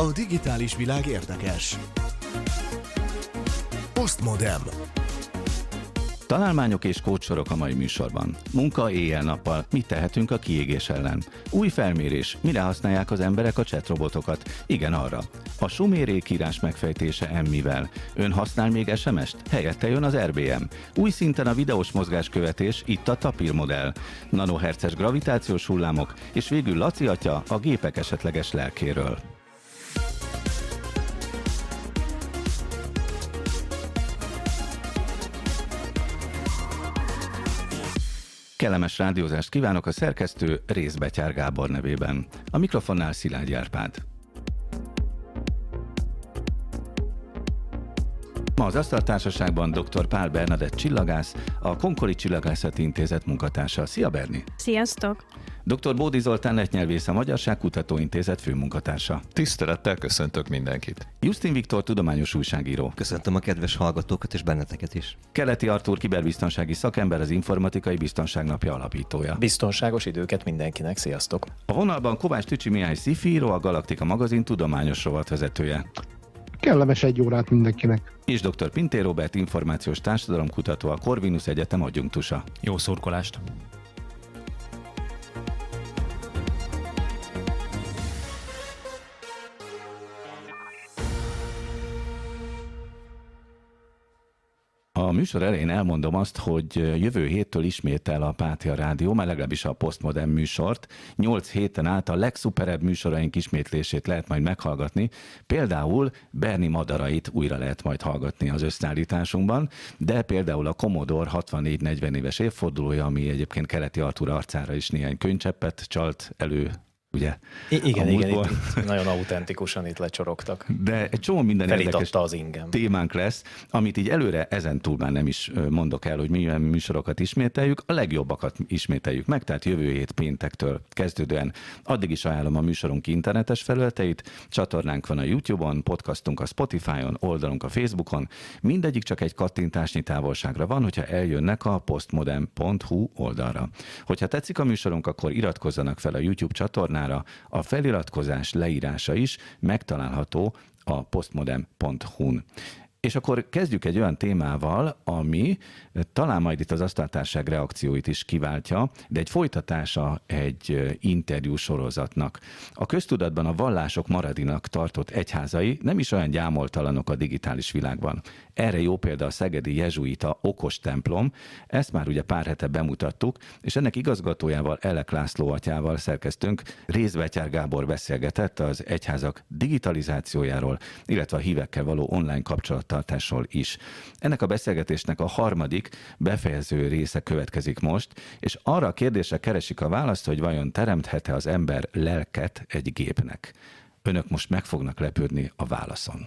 A digitális világ érdekes. Postmodem. Találmányok és kócsorok a mai műsorban. Munka éjjel-nappal, mit tehetünk a kiégés ellen? Új felmérés, mire használják az emberek a chatrobotokat? Igen, arra. A sumérék írás megfejtése emmivel. Ön használ még SMS-t? Helyette jön az RBM. Új szinten a videós mozgáskövetés, itt a Tapir modell. Nanoherces gravitációs hullámok, és végül Laci atya a gépek esetleges lelkéről. Kellemes rádiózást kívánok a szerkesztő Részbetyár Gábor nevében. A mikrofonnál Szilágy Árpád. Ma az Asztaltársaságban dr. Pál Bernadett csillagász, a Konkoli Csillagászati Intézet munkatársa. Szia Berni! Sziasztok! Dr. Bódi Zoltán letnyelvész a Magyarság Kutatóintézet főmunkatársa. Tisztelettel köszöntök mindenkit. Justin Viktor tudományos újságíró. Köszöntöm a kedves hallgatókat és benneteket is. Keleti Artúr kiberbiztonsági szakember, az Informatikai Biztonság Napja alapítója. Biztonságos időket mindenkinek, sziasztok! A vonalban Kovács Tücsi Mihály Szifíró, a Galaktika magazin tudományos rovatvezetője. Kellemes egy órát mindenkinek. És dr. Pintér Robert információs társadalomkutató, a Corvinus Egyetem adjunktusa. Jó szurkolást! A műsor elején elmondom azt, hogy jövő héttől ismétel a Pátia Rádió, már legalábbis a Postmodern műsort. Nyolc héten át a legszuperebb műsoraink ismétlését lehet majd meghallgatni. Például Berni Madarait újra lehet majd hallgatni az összeállításunkban, de például a Commodore 64-40 éves évfordulója, ami egyébként keleti Artur arcára is néhány könycseppet csalt elő ugye? I- igen, igen, itt, nagyon autentikusan itt lecsorogtak. De egy csomó minden Felítatta érdekes az ingem. témánk lesz, amit így előre ezen túl már nem is mondok el, hogy milyen műsorokat ismételjük, a legjobbakat ismételjük meg, tehát jövő hét péntektől kezdődően. Addig is ajánlom a műsorunk internetes felületeit, csatornánk van a YouTube-on, podcastunk a Spotify-on, oldalunk a Facebookon, mindegyik csak egy kattintásnyi távolságra van, hogyha eljönnek a postmodern.hu oldalra. Hogyha tetszik a műsorunk, akkor iratkozzanak fel a YouTube csatornára, csatornára. A feliratkozás leírása is megtalálható a postmodern.hu-n. És akkor kezdjük egy olyan témával, ami talán majd itt az asztaltárság reakcióit is kiváltja, de egy folytatása egy interjú sorozatnak. A köztudatban a vallások maradinak tartott egyházai nem is olyan gyámoltalanok a digitális világban. Erre jó példa a szegedi jezsuita okos templom, ezt már ugye pár hete bemutattuk, és ennek igazgatójával, Elek László atyával szerkeztünk, Részbetyár Gábor beszélgetett az egyházak digitalizációjáról, illetve a hívekkel való online kapcsolattartásról is. Ennek a beszélgetésnek a harmadik befejező része következik most, és arra a kérdésre keresik a választ, hogy vajon teremthet-e az ember lelket egy gépnek. Önök most meg fognak lepődni a válaszon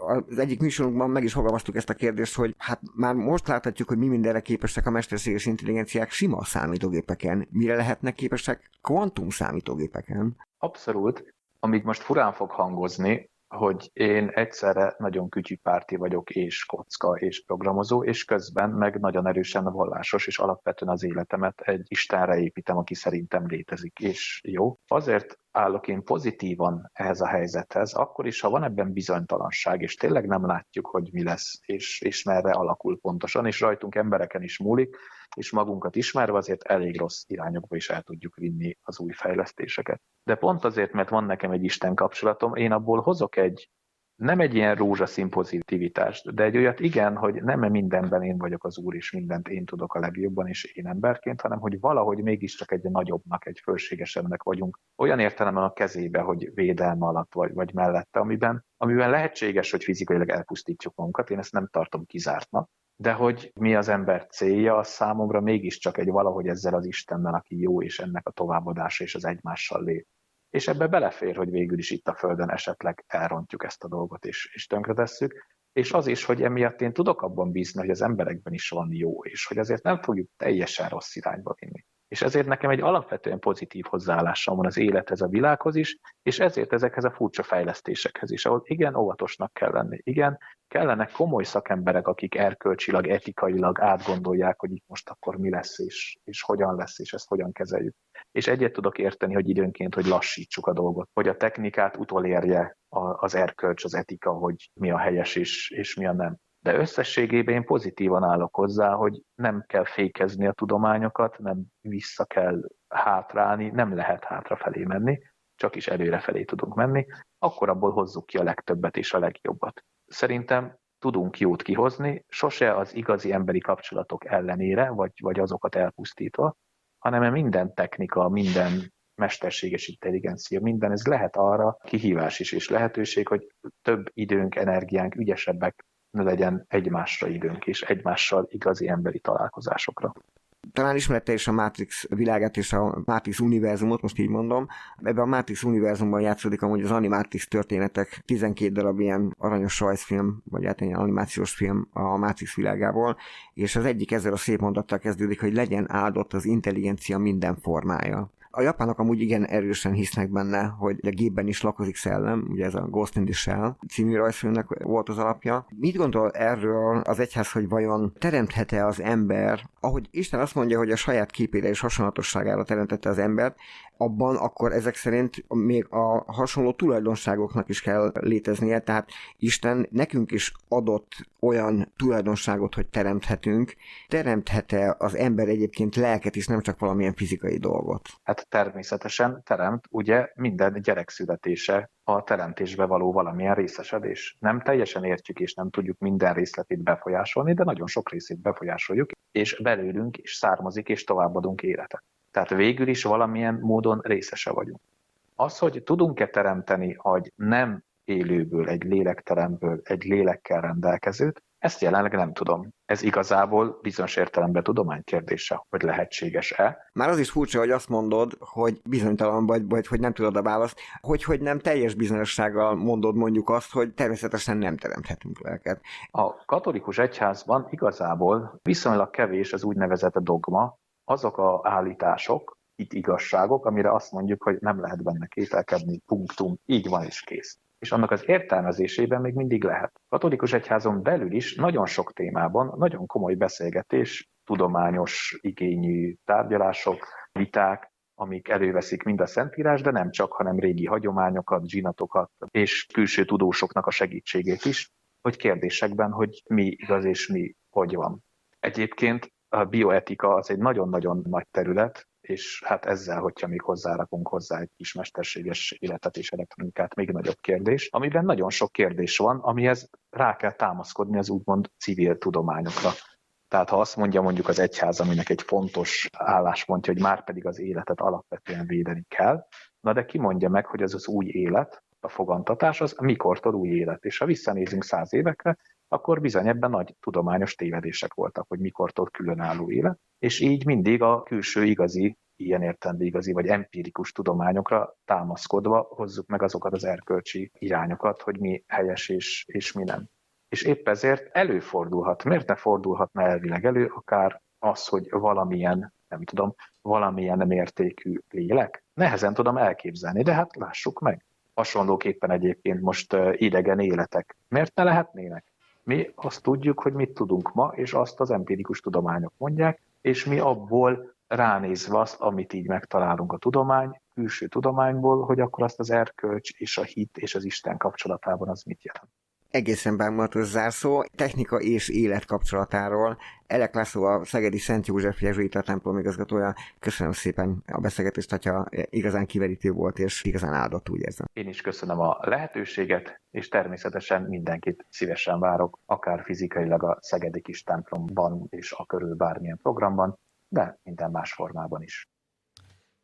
az egyik műsorunkban meg is fogalmaztuk ezt a kérdést, hogy hát már most láthatjuk, hogy mi mindenre képesek a mesterséges intelligenciák sima számítógépeken, mire lehetnek képesek kvantum számítógépeken. Abszolút. Amíg most furán fog hangozni, hogy én egyszerre nagyon párti vagyok, és kocka, és programozó, és közben meg nagyon erősen vallásos, és alapvetően az életemet egy Istenre építem, aki szerintem létezik, és jó. Azért állok én pozitívan ehhez a helyzethez, akkor is, ha van ebben bizonytalanság, és tényleg nem látjuk, hogy mi lesz, és, és merre alakul pontosan, és rajtunk embereken is múlik, és magunkat ismerve azért elég rossz irányokba is el tudjuk vinni az új fejlesztéseket. De pont azért, mert van nekem egy Isten kapcsolatom, én abból hozok egy nem egy ilyen rózsaszín pozitivitást, de egy olyat igen, hogy nem mindenben én vagyok az úr, és mindent én tudok a legjobban, és én emberként, hanem hogy valahogy mégiscsak egy nagyobbnak, egy fölségesebbnek vagyunk. Olyan értelemben a kezébe, hogy védelme alatt vagy, vagy mellette, amiben, amiben lehetséges, hogy fizikailag elpusztítjuk magunkat, én ezt nem tartom kizártnak, de hogy mi az ember célja, az számomra mégiscsak egy valahogy ezzel az Istennel, aki jó, és ennek a továbbadása és az egymással lép és ebbe belefér, hogy végül is itt a Földön esetleg elrontjuk ezt a dolgot, és, és tönkretesszük, és az is, hogy emiatt én tudok abban bízni, hogy az emberekben is van jó, és hogy azért nem fogjuk teljesen rossz irányba vinni. És ezért nekem egy alapvetően pozitív hozzáállásom van az élethez, a világhoz is, és ezért ezekhez a furcsa fejlesztésekhez is, ahol igen, óvatosnak kell lenni, igen, Kellenek komoly szakemberek, akik erkölcsilag, etikailag átgondolják, hogy itt most akkor mi lesz, és, és hogyan lesz, és ezt hogyan kezeljük. És egyet tudok érteni, hogy időnként, hogy lassítsuk a dolgot, hogy a technikát utolérje az erkölcs, az etika, hogy mi a helyes és, és mi a nem. De összességében én pozitívan állok hozzá, hogy nem kell fékezni a tudományokat, nem vissza kell hátrálni, nem lehet hátrafelé menni, csak is előrefelé tudunk menni, akkor abból hozzuk ki a legtöbbet és a legjobbat. Szerintem tudunk jót kihozni, sose az igazi emberi kapcsolatok ellenére, vagy, vagy azokat elpusztítva, hanem minden technika, minden mesterséges intelligencia, minden, ez lehet arra kihívás is, és lehetőség, hogy több időnk, energiánk, ügyesebbek legyen egymásra időnk, és egymással igazi emberi találkozásokra talán ismerte is a Matrix világát és a Matrix univerzumot, most így mondom. Ebben a Matrix univerzumban játszódik amúgy az Animatrix történetek, 12 darab ilyen aranyos rajzfilm, vagy hát ilyen animációs film a Matrix világából, és az egyik ezzel a szép mondattal kezdődik, hogy legyen áldott az intelligencia minden formája. A japánok amúgy igen erősen hisznek benne, hogy a gépben is lakozik szellem, ugye ez a Ghost in the Shell című rajzfilmnek volt az alapja. Mit gondol erről az egyház, hogy vajon teremthet-e az ember, ahogy Isten azt mondja, hogy a saját képére és hasonlatosságára teremtette az embert, abban akkor ezek szerint még a hasonló tulajdonságoknak is kell léteznie, tehát Isten nekünk is adott olyan tulajdonságot, hogy teremthetünk. Teremthet-e az ember egyébként lelket is, nem csak valamilyen fizikai dolgot? Hát természetesen teremt, ugye minden gyerek születése a teremtésbe való valamilyen részesedés. Nem teljesen értjük és nem tudjuk minden részletét befolyásolni, de nagyon sok részét befolyásoljuk, és belőlünk is származik és továbbadunk életet. Tehát végül is valamilyen módon részese vagyunk. Az, hogy tudunk-e teremteni hogy nem élőből, egy lélekteremből egy lélekkel rendelkezőt, ezt jelenleg nem tudom. Ez igazából bizonyos értelemben tudomány kérdése, hogy lehetséges-e. Már az is furcsa, hogy azt mondod, hogy bizonytalan vagy, vagy hogy nem tudod a választ, hogy, hogy nem teljes bizonyossággal mondod mondjuk azt, hogy természetesen nem teremthetünk lelket. A katolikus egyházban igazából viszonylag kevés az úgynevezett dogma, azok a állítások, itt igazságok, amire azt mondjuk, hogy nem lehet benne kételkedni, punktum, így van és kész. És annak az értelmezésében még mindig lehet. A katolikus egyházon belül is nagyon sok témában nagyon komoly beszélgetés, tudományos igényű tárgyalások, viták, amik előveszik mind a Szentírás, de nem csak, hanem régi hagyományokat, zsinatokat és külső tudósoknak a segítségét is, hogy kérdésekben, hogy mi igaz és mi hogy van. Egyébként a bioetika az egy nagyon-nagyon nagy terület, és hát ezzel, hogyha még hozzárakunk hozzá egy kis mesterséges életet és elektronikát, még nagyobb kérdés, amiben nagyon sok kérdés van, amihez rá kell támaszkodni az úgymond civil tudományokra. Tehát ha azt mondja mondjuk az egyház, aminek egy fontos álláspontja, hogy már pedig az életet alapvetően védeni kell, na de ki mondja meg, hogy ez az új élet, a fogantatás, az mikortól új élet. És ha visszanézünk száz évekre, akkor bizony ebben nagy tudományos tévedések voltak, hogy mikortól különálló élet, és így mindig a külső igazi, ilyen értelmű igazi, vagy empirikus tudományokra támaszkodva hozzuk meg azokat az erkölcsi irányokat, hogy mi helyes és, és mi nem. És épp ezért előfordulhat, miért ne fordulhatna elvileg elő, akár az, hogy valamilyen, nem tudom, valamilyen mértékű lélek? Nehezen tudom elképzelni, de hát lássuk meg. Hasonlóképpen egyébként most idegen életek. Miért ne lehetnének? Mi azt tudjuk, hogy mit tudunk ma, és azt az empirikus tudományok mondják, és mi abból ránézve azt, amit így megtalálunk a tudomány, külső tudományból, hogy akkor azt az erkölcs és a hit és az Isten kapcsolatában az mit jelent egészen bámulatos zárszó, technika és élet kapcsolatáról. Elek László, a Szegedi Szent József Jezsuita templom igazgatója. Köszönöm szépen a beszélgetést, hogyha igazán kiverítő volt, és igazán áldott, úgy érzem. Én is köszönöm a lehetőséget, és természetesen mindenkit szívesen várok, akár fizikailag a Szegedi kis templomban, és a körül bármilyen programban, de minden más formában is.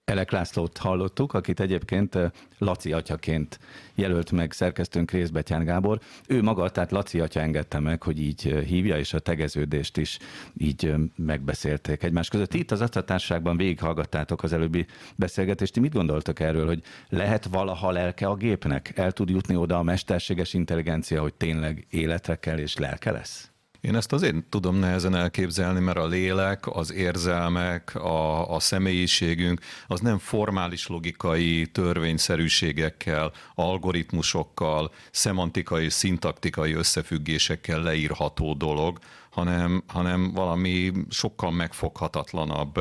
Elek Lászlót hallottuk, akit egyébként Laci atyaként jelölt meg szerkesztőnk Részbetyán Gábor. Ő maga, tehát Laci atya engedte meg, hogy így hívja, és a tegeződést is így megbeszélték egymás között. Itt az atatárságban végighallgattátok az előbbi beszélgetést. Ti mit gondoltok erről, hogy lehet valaha lelke a gépnek? El tud jutni oda a mesterséges intelligencia, hogy tényleg életre kell és lelke lesz? Én ezt azért tudom nehezen elképzelni, mert a lélek, az érzelmek, a, a személyiségünk, az nem formális logikai törvényszerűségekkel, algoritmusokkal, szemantikai, szintaktikai összefüggésekkel leírható dolog, hanem, hanem valami sokkal megfoghatatlanabb,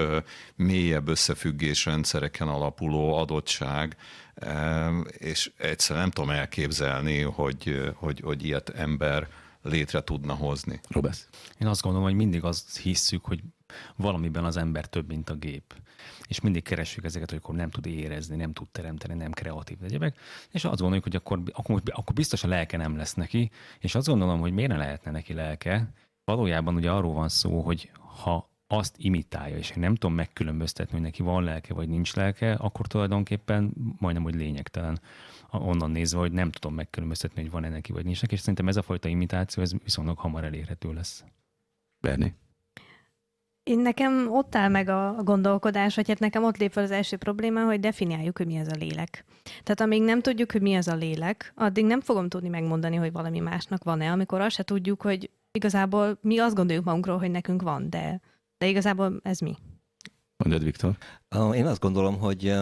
mélyebb összefüggésrendszereken alapuló adottság, és egyszerűen nem tudom elképzelni, hogy, hogy, hogy ilyet ember létre tudna hozni. Robesz. Én azt gondolom, hogy mindig azt hisszük, hogy valamiben az ember több, mint a gép. És mindig keressük ezeket, hogy akkor nem tud érezni, nem tud teremteni, nem kreatív egyebek. És azt gondoljuk, hogy akkor, akkor, akkor biztos a lelke nem lesz neki. És azt gondolom, hogy miért ne lehetne neki lelke. Valójában ugye arról van szó, hogy ha azt imitálja, és én nem tudom megkülönböztetni, hogy neki van lelke vagy nincs lelke, akkor tulajdonképpen majdnem, hogy lényegtelen onnan nézve, hogy nem tudom megkülönböztetni, hogy van-e neki vagy nincs neki, és szerintem ez a fajta imitáció, ez viszonylag hamar elérhető lesz. Berni? Én nekem ott áll meg a gondolkodás, hogy hát nekem ott lép fel az első probléma, hogy definiáljuk, hogy mi ez a lélek. Tehát amíg nem tudjuk, hogy mi ez a lélek, addig nem fogom tudni megmondani, hogy valami másnak van-e, amikor azt se tudjuk, hogy igazából mi azt gondoljuk magunkról, hogy nekünk van, de, de igazából ez mi. Mondjad, Viktor. Én azt gondolom, hogy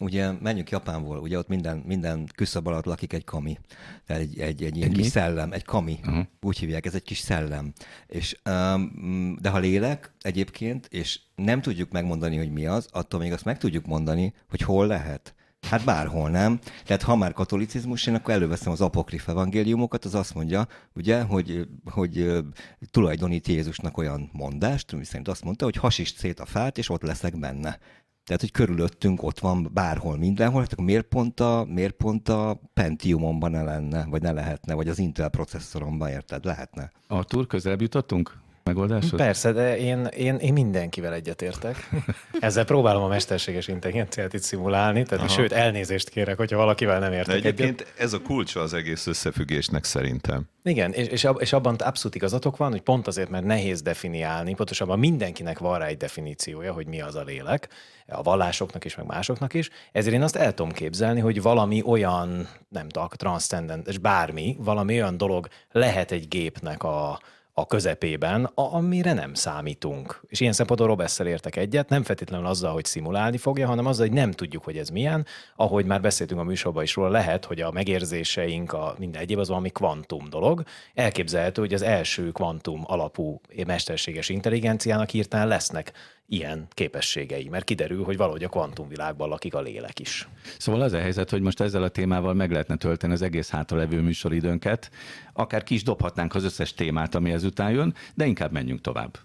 ugye menjünk Japánból, ugye ott minden, minden küszöb alatt lakik egy kami. Tehát egy, egy, egy ilyen egy kis mi? szellem, egy kami. Uh-huh. Úgy hívják, ez egy kis szellem. És, um, de ha lélek egyébként, és nem tudjuk megmondani, hogy mi az, attól még azt meg tudjuk mondani, hogy hol lehet. Hát bárhol nem. Tehát ha már katolicizmus, én akkor előveszem az apokrif evangéliumokat, az azt mondja, ugye, hogy, hogy tulajdonít Jézusnak olyan mondást, ami szerint azt mondta, hogy hasist szét a fát, és ott leszek benne. Tehát, hogy körülöttünk ott van bárhol, mindenhol, hát akkor miért pont a, miért pont a Pentiumomban ne lenne, vagy ne lehetne, vagy az Intel processzoromban, érted? Lehetne. Artur, közelebb jutottunk? Megoldásod? Persze, de én, én, én mindenkivel egyetértek. Ezzel próbálom a mesterséges intelligenciát itt szimulálni, tehát Aha. sőt, elnézést kérek, hogyha valakivel nem értek de egyébként egyet. ez a kulcsa az egész összefüggésnek szerintem. Igen, és, és, ab, és abban abszolút igazatok van, hogy pont azért, mert nehéz definiálni, pontosabban mindenkinek van rá egy definíciója, hogy mi az a lélek, a vallásoknak is, meg másoknak is, ezért én azt el tudom képzelni, hogy valami olyan, nem tudom, transzcendentes, bármi, valami olyan dolog lehet egy gépnek a, a közepében, amire nem számítunk. És ilyen szempontból Robesszel értek egyet, nem feltétlenül azzal, hogy szimulálni fogja, hanem azzal, hogy nem tudjuk, hogy ez milyen. Ahogy már beszéltünk a műsorban is róla, lehet, hogy a megérzéseink, a minden egyéb az valami kvantum dolog. Elképzelhető, hogy az első kvantum alapú mesterséges intelligenciának hirtelen lesznek ilyen képességei, mert kiderül, hogy valahogy a kvantumvilágban lakik a lélek is. Szóval az a helyzet, hogy most ezzel a témával meg lehetne tölteni az egész hátralevő műsoridőnket, akár ki is dobhatnánk az összes témát, ami ezután jön, de inkább menjünk tovább.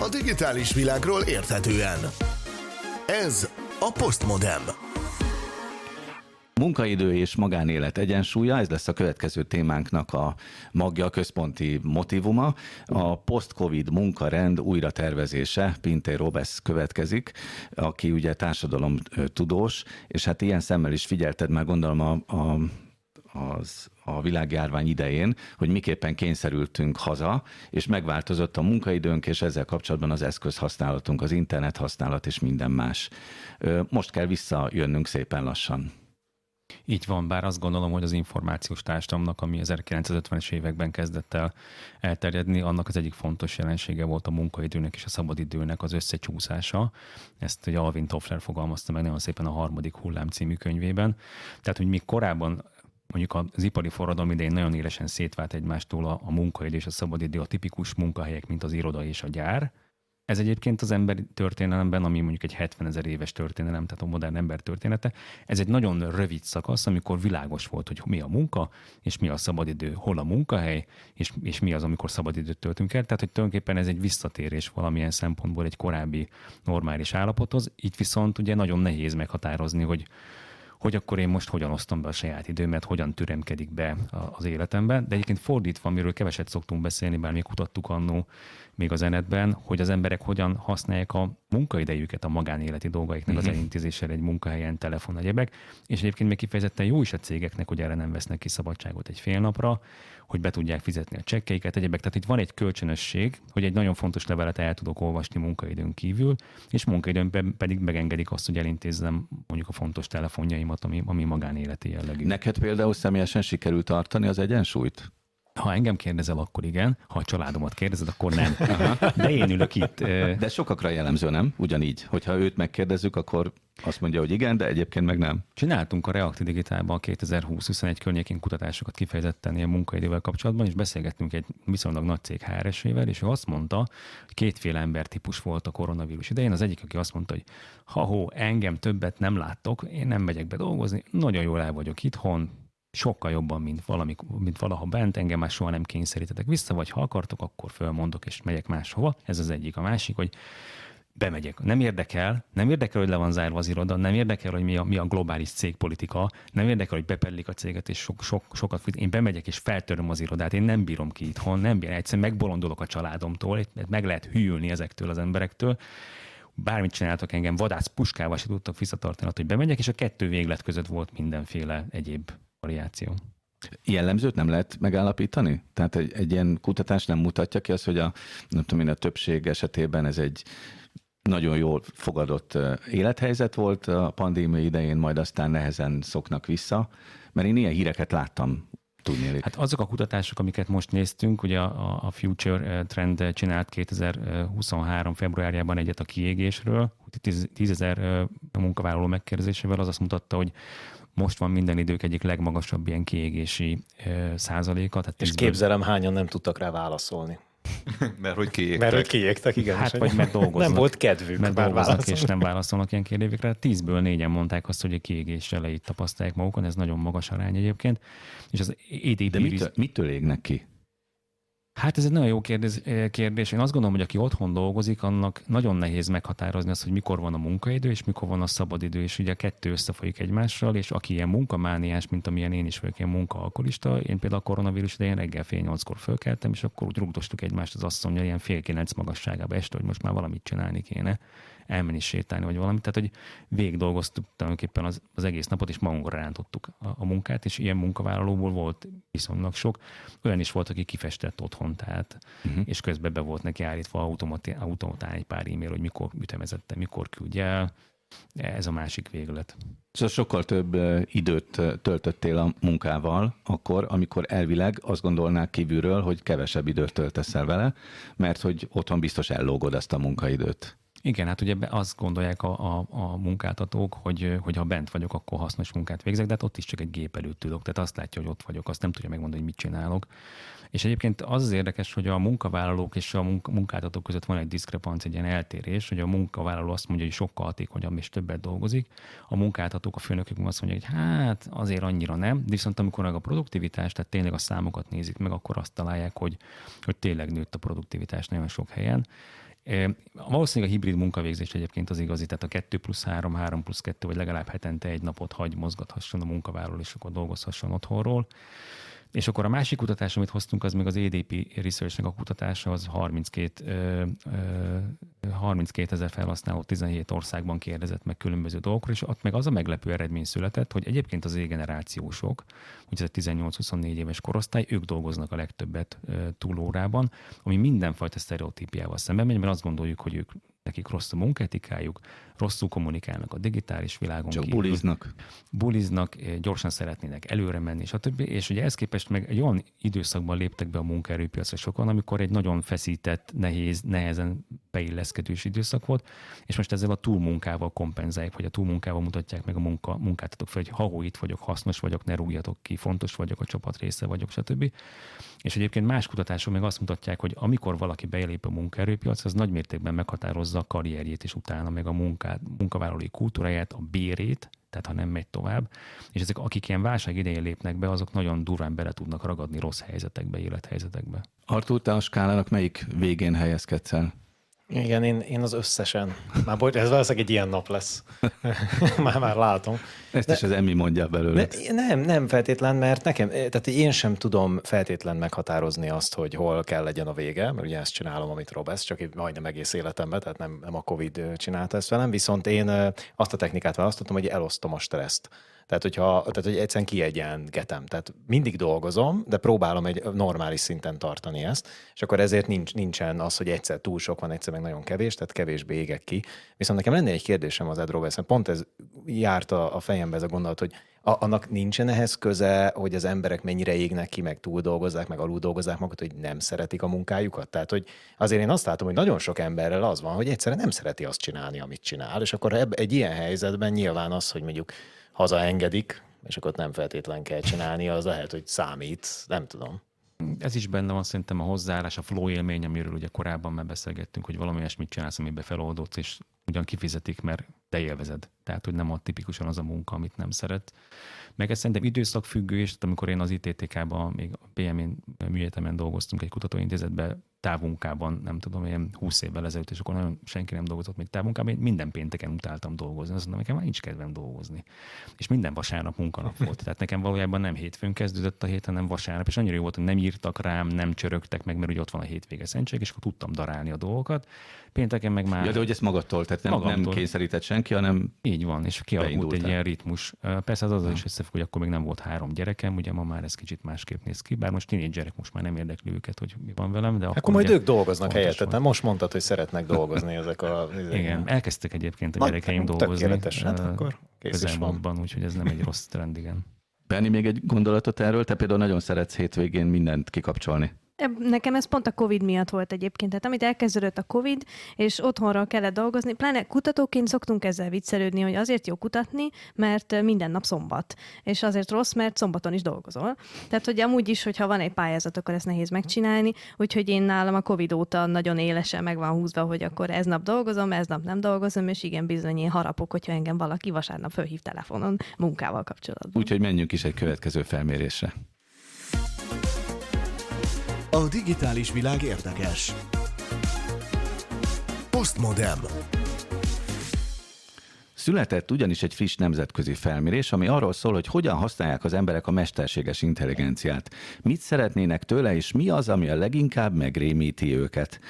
A digitális világról érthetően. Ez a Postmodem. Munkaidő és magánélet egyensúlya, ez lesz a következő témánknak a magja, a központi motivuma. A post-covid munkarend újra tervezése, Pinté Robesz következik, aki ugye társadalom tudós, és hát ilyen szemmel is figyelted már gondolom a, a az, a világjárvány idején, hogy miképpen kényszerültünk haza, és megváltozott a munkaidőnk, és ezzel kapcsolatban az eszközhasználatunk, az internet használat és minden más. Most kell visszajönnünk szépen lassan. Így van, bár azt gondolom, hogy az információs társadalomnak, ami 1950-es években kezdett el elterjedni, annak az egyik fontos jelensége volt a munkaidőnek és a szabadidőnek az összecsúszása. Ezt ugye Alvin Toffler fogalmazta meg nagyon szépen a harmadik hullám című könyvében. Tehát, hogy még korábban mondjuk az ipari forradalom idején nagyon élesen szétvált egymástól a, a munkaidő és a szabadidő, a tipikus munkahelyek, mint az iroda és a gyár, ez egyébként az emberi történelemben, ami mondjuk egy 70 ezer éves történelem, tehát a modern ember története, ez egy nagyon rövid szakasz, amikor világos volt, hogy mi a munka, és mi a szabadidő, hol a munkahely, és, és mi az, amikor szabadidőt töltünk el. Tehát, hogy tulajdonképpen ez egy visszatérés valamilyen szempontból egy korábbi normális állapothoz. Így viszont ugye nagyon nehéz meghatározni, hogy hogy akkor én most hogyan osztom be a saját időmet, hogyan türemkedik be az életembe. De egyébként fordítva, amiről keveset szoktunk beszélni, bár mi kutattuk annó még a zenetben, hogy az emberek hogyan használják a munkaidejüket a magánéleti dolgaiknak uh-huh. az mhm. elintézéssel egy munkahelyen, telefon, egyebek. És egyébként még kifejezetten jó is a cégeknek, hogy erre nem vesznek ki szabadságot egy fél napra, hogy be tudják fizetni a csekkeiket, egyebek. Tehát itt van egy kölcsönösség, hogy egy nagyon fontos levelet el tudok olvasni munkaidőn kívül, és munkaidőn pedig megengedik azt, hogy elintézzem mondjuk a fontos telefonjaimat, ami, ami magánéleti jellegű. Neked például személyesen sikerült tartani az egyensúlyt? Ha engem kérdezel, akkor igen, ha a családomat kérdezed, akkor nem. Aha. De én ülök itt. De sokakra jellemző, nem? Ugyanígy. Hogyha őt megkérdezzük, akkor azt mondja, hogy igen, de egyébként meg nem. Csináltunk a Reakti Digitálban 2020-21 környékén kutatásokat kifejezetten ilyen munkaidővel kapcsolatban, és beszélgettünk egy viszonylag nagy cég HRS-ével, és ő azt mondta, hogy kétféle embertípus volt a koronavírus idején. Az egyik, aki azt mondta, hogy ha ho, engem többet nem láttok, én nem megyek be dolgozni, nagyon jól el vagyok itthon, sokkal jobban, mint, valami, mint valaha bent, engem már soha nem kényszerítetek vissza, vagy ha akartok, akkor fölmondok, és megyek máshova. Ez az egyik. A másik, hogy bemegyek. Nem érdekel, nem érdekel, hogy le van zárva az iroda, nem érdekel, hogy mi a, mi a globális cégpolitika, nem érdekel, hogy bepedlik a céget, és sok, sok, sokat fut. Én bemegyek, és feltöröm az irodát, én nem bírom ki itthon, nem bírom, egyszerűen megbolondolok a családomtól, meg lehet hűlni ezektől az emberektől, bármit csináltak engem, vadász puskával se tudtak visszatartani, hogy bemegyek, és a kettő véglet között volt mindenféle egyéb variáció. Jellemzőt nem lehet megállapítani? Tehát egy, egy ilyen kutatás nem mutatja ki azt, hogy a, nem tudom én, a többség esetében ez egy nagyon jól fogadott élethelyzet volt a pandémia idején, majd aztán nehezen szoknak vissza, mert én ilyen híreket láttam tudni. Hát azok a kutatások, amiket most néztünk, ugye a, a Future Trend csinált 2023. februárjában egyet a kiégésről, 10 ezer munkavállaló megkérdezésével, az azt mutatta, hogy most van minden idők egyik legmagasabb ilyen kiégési százaléka. Tehát És képzelem, hányan nem tudtak rá válaszolni. mert hogy kiégtek. Mert hogy kiégtek, igen. Hát, vagy mert dolgoznak. Nem volt kedvük mert dolgoznak és nem válaszolnak ilyen kérdésekre. Tízből négyen mondták azt, hogy a kiégés elejét tapasztalják magukon, ez nagyon magas arány egyébként. És az EDP De mitől, mitől égnek ki? Hát ez egy nagyon jó kérdés, eh, kérdés. Én azt gondolom, hogy aki otthon dolgozik, annak nagyon nehéz meghatározni azt, hogy mikor van a munkaidő, és mikor van a szabadidő, és ugye a kettő összefolyik egymással, és aki ilyen munkamániás, mint amilyen én is vagyok, ilyen munkaalkoholista, én például a koronavírus idején reggel fél nyolckor fölkeltem, és akkor úgy rúgdostuk egymást az asszonyjal ilyen fél kilenc magasságába este, hogy most már valamit csinálni kéne elmenni sétálni, vagy valamit. Tehát, hogy végig dolgoztuk tulajdonképpen az, az egész napot, és magunkra rántottuk a, a munkát, és ilyen munkavállalóból volt viszonylag sok. Olyan is volt, aki kifestett otthon, tehát, uh-huh. és közben be volt neki állítva automatán egy pár e-mail, hogy mikor ütemezette, mikor küldje el. Ez a másik véglet. Szóval sokkal több időt töltöttél a munkával akkor, amikor elvileg azt gondolnák kívülről, hogy kevesebb időt töltesz el vele, mert hogy otthon biztos ellógod azt a munkaidőt. Igen, hát ugye azt gondolják a, a, a munkáltatók, hogy, hogy ha bent vagyok, akkor hasznos munkát végzek, de hát ott is csak egy gép előtt ülök, tehát azt látja, hogy ott vagyok, azt nem tudja megmondani, hogy mit csinálok. És egyébként az az érdekes, hogy a munkavállalók és a munkáltatók között van egy diszkrepanc, egy ilyen eltérés, hogy a munkavállaló azt mondja, hogy sokkal hatékonyabb és többet dolgozik, a munkáltatók, a főnökök azt mondják, hogy hát azért annyira nem, viszont amikor meg a produktivitás, tehát tényleg a számokat nézik meg, akkor azt találják, hogy, hogy tényleg nőtt a produktivitás nagyon sok helyen. Valószínűleg a hibrid munkavégzés egyébként az igazi, tehát a 2 plusz 3, 3 plusz 2, vagy legalább hetente egy napot hagy mozgathasson a munkavállaló, és akkor dolgozhasson otthonról. És akkor a másik kutatás, amit hoztunk, az még az EDP Research-nek a kutatása, az 32, ö, ö, 32 ezer felhasználó 17 országban kérdezett meg különböző dolgokról, és ott meg az a meglepő eredmény született, hogy egyébként az e-generációsok, hogy ez a 18-24 éves korosztály, ők dolgoznak a legtöbbet túlórában, ami mindenfajta sztereotípiával szemben megy, mert azt gondoljuk, hogy ők nekik rossz a munketikájuk, rosszul kommunikálnak a digitális világon. Csak kívül, buliznak. Buliznak, eh, gyorsan szeretnének előre menni, stb. És ugye ezt képest meg egy olyan időszakban léptek be a munkaerőpiacra sokan, amikor egy nagyon feszített, nehéz, nehezen beilleszkedős időszak volt, és most ezzel a túlmunkával kompenzálják, vagy a túlmunkával mutatják meg a munka, munkáltatók fel, hogy ha itt vagyok, hasznos vagyok, ne rúgjatok ki, fontos vagyok, a csapat része vagyok, stb. És egyébként más kutatások meg azt mutatják, hogy amikor valaki belép a munkaerőpiacra, az nagymértékben meghatározza a karrierjét, és utána meg a munkát, munkavállalói kultúráját, a bérét, tehát ha nem megy tovább. És ezek, akik ilyen válság idején lépnek be, azok nagyon durván bele tudnak ragadni rossz helyzetekbe, élethelyzetekbe. Artur, te a skálának melyik végén helyezkedsz el? Igen, én, én az összesen. Már bocs, ez valószínűleg egy ilyen nap lesz. már, már látom. Ezt de, is az Emmi mondja belőle. Nem, nem feltétlen, mert nekem, tehát én sem tudom feltétlen meghatározni azt, hogy hol kell legyen a vége, mert ugye ezt csinálom, amit Rob, csak így majdnem egész életemben, tehát nem, nem a Covid csinálta ezt velem, viszont én azt a technikát választottam, hogy elosztom a stresszt. Tehát, hogyha, tehát, hogy egyszerűen kiegyengetem. Tehát mindig dolgozom, de próbálom egy normális szinten tartani ezt, és akkor ezért nincs, nincsen az, hogy egyszer túl sok van, egyszer meg nagyon kevés, tehát kevésbé égek ki. Viszont nekem lenne egy kérdésem az Ed Roberts, pont ez járt a, a fejembe ez a gondolat, hogy a, annak nincsen ehhez köze, hogy az emberek mennyire égnek ki, meg túl dolgozzák, meg alul dolgozzák magukat, hogy nem szeretik a munkájukat. Tehát, hogy azért én azt látom, hogy nagyon sok emberrel az van, hogy egyszerűen nem szereti azt csinálni, amit csinál, és akkor ebb, egy ilyen helyzetben nyilván az, hogy mondjuk hazaengedik, és akkor nem feltétlen kell csinálni, az lehet, hogy számít, nem tudom. Ez is benne van szerintem a hozzáállás, a flow élmény, amiről ugye korábban már beszélgettünk, hogy valami olyasmit csinálsz, amiben feloldódsz, és ugyan kifizetik, mert te élvezed. Tehát, hogy nem a tipikusan az a munka, amit nem szeret. Meg ez szerintem időszakfüggő, és amikor én az ITTK-ban, még a PM-én műegyetemen dolgoztunk egy kutatóintézetben, távmunkában, nem tudom, ilyen 20 évvel ezelőtt, és akkor nagyon senki nem dolgozott még távmunkában, én minden pénteken utáltam dolgozni. Azt mondom, nekem már nincs kedvem dolgozni. És minden vasárnap munkanap volt. Tehát nekem valójában nem hétfőn kezdődött a hét, hanem vasárnap, és annyira jó volt, hogy nem írtak rám, nem csörögtek meg, mert ugye ott van a hétvége szentség, és akkor tudtam darálni a dolgokat. Pénteken meg már... Ja, de hogy ezt magadtól, tehát nem, magamtól. nem kényszerített senki, hanem Így van, és kialakult egy ilyen ritmus. Persze az az is összefügg, hogy akkor még nem volt három gyerekem, ugye ma már ez kicsit másképp néz ki, bár most gyerek most már nem érdekli őket, hogy mi van velem, de akkor, akkor majd ők dolgoznak helyettet, nem? Most mondtad, hogy szeretnek dolgozni ezek a... Igen, elkezdtek egyébként a gyerekeim dolgozni. Tökéletesen, akkor közelmúltban, úgyhogy ez nem egy rossz trend, igen. Benni, még egy gondolatot erről? Te például nagyon szeretsz hétvégén mindent kikapcsolni. Nekem ez pont a COVID miatt volt egyébként. Tehát amit elkezdődött a COVID, és otthonra kellett dolgozni, pláne kutatóként szoktunk ezzel viccelődni, hogy azért jó kutatni, mert minden nap szombat. És azért rossz, mert szombaton is dolgozol. Tehát, hogy amúgy is, hogyha van egy pályázat, akkor ezt nehéz megcsinálni. Úgyhogy én nálam a COVID óta nagyon élesen meg van húzva, hogy akkor ez nap dolgozom, ez nap nem dolgozom, és igen, bizony én harapok, hogyha engem valaki vasárnap fölhív telefonon munkával kapcsolatban. Úgyhogy menjünk is egy következő felmérésre. A digitális világ érdekes. Postmodem. Született ugyanis egy friss nemzetközi felmérés, ami arról szól, hogy hogyan használják az emberek a mesterséges intelligenciát. Mit szeretnének tőle, és mi az, ami a leginkább megrémíti őket.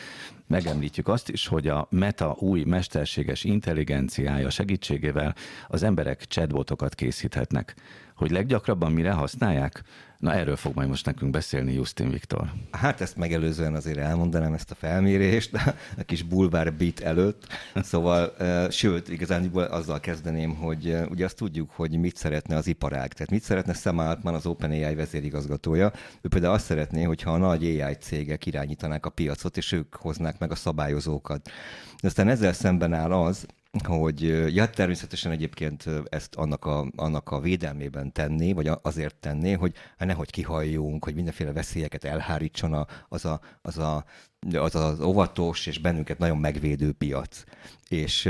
Megemlítjük azt is, hogy a Meta új mesterséges intelligenciája segítségével az emberek chatbotokat készíthetnek. Hogy leggyakrabban mire használják? Na erről fog majd most nekünk beszélni Justin Viktor. Hát ezt megelőzően azért elmondanám ezt a felmérést, a kis bulvár beat előtt. Szóval, sőt, igazán azzal kezdeném, hogy ugye azt tudjuk, hogy mit szeretne az iparág. Tehát mit szeretne Sam Altman, az OpenAI vezérigazgatója. Ő például azt szeretné, hogyha a nagy AI cégek irányítanák a piacot, és ők hoznák meg a szabályozókat. De aztán ezzel szemben áll az, hogy ja, természetesen egyébként ezt annak a, annak a védelmében tenni, vagy azért tenni, hogy hát nehogy kihalljunk, hogy mindenféle veszélyeket elhárítson az, a, az, a, az az óvatos és bennünket nagyon megvédő piac. És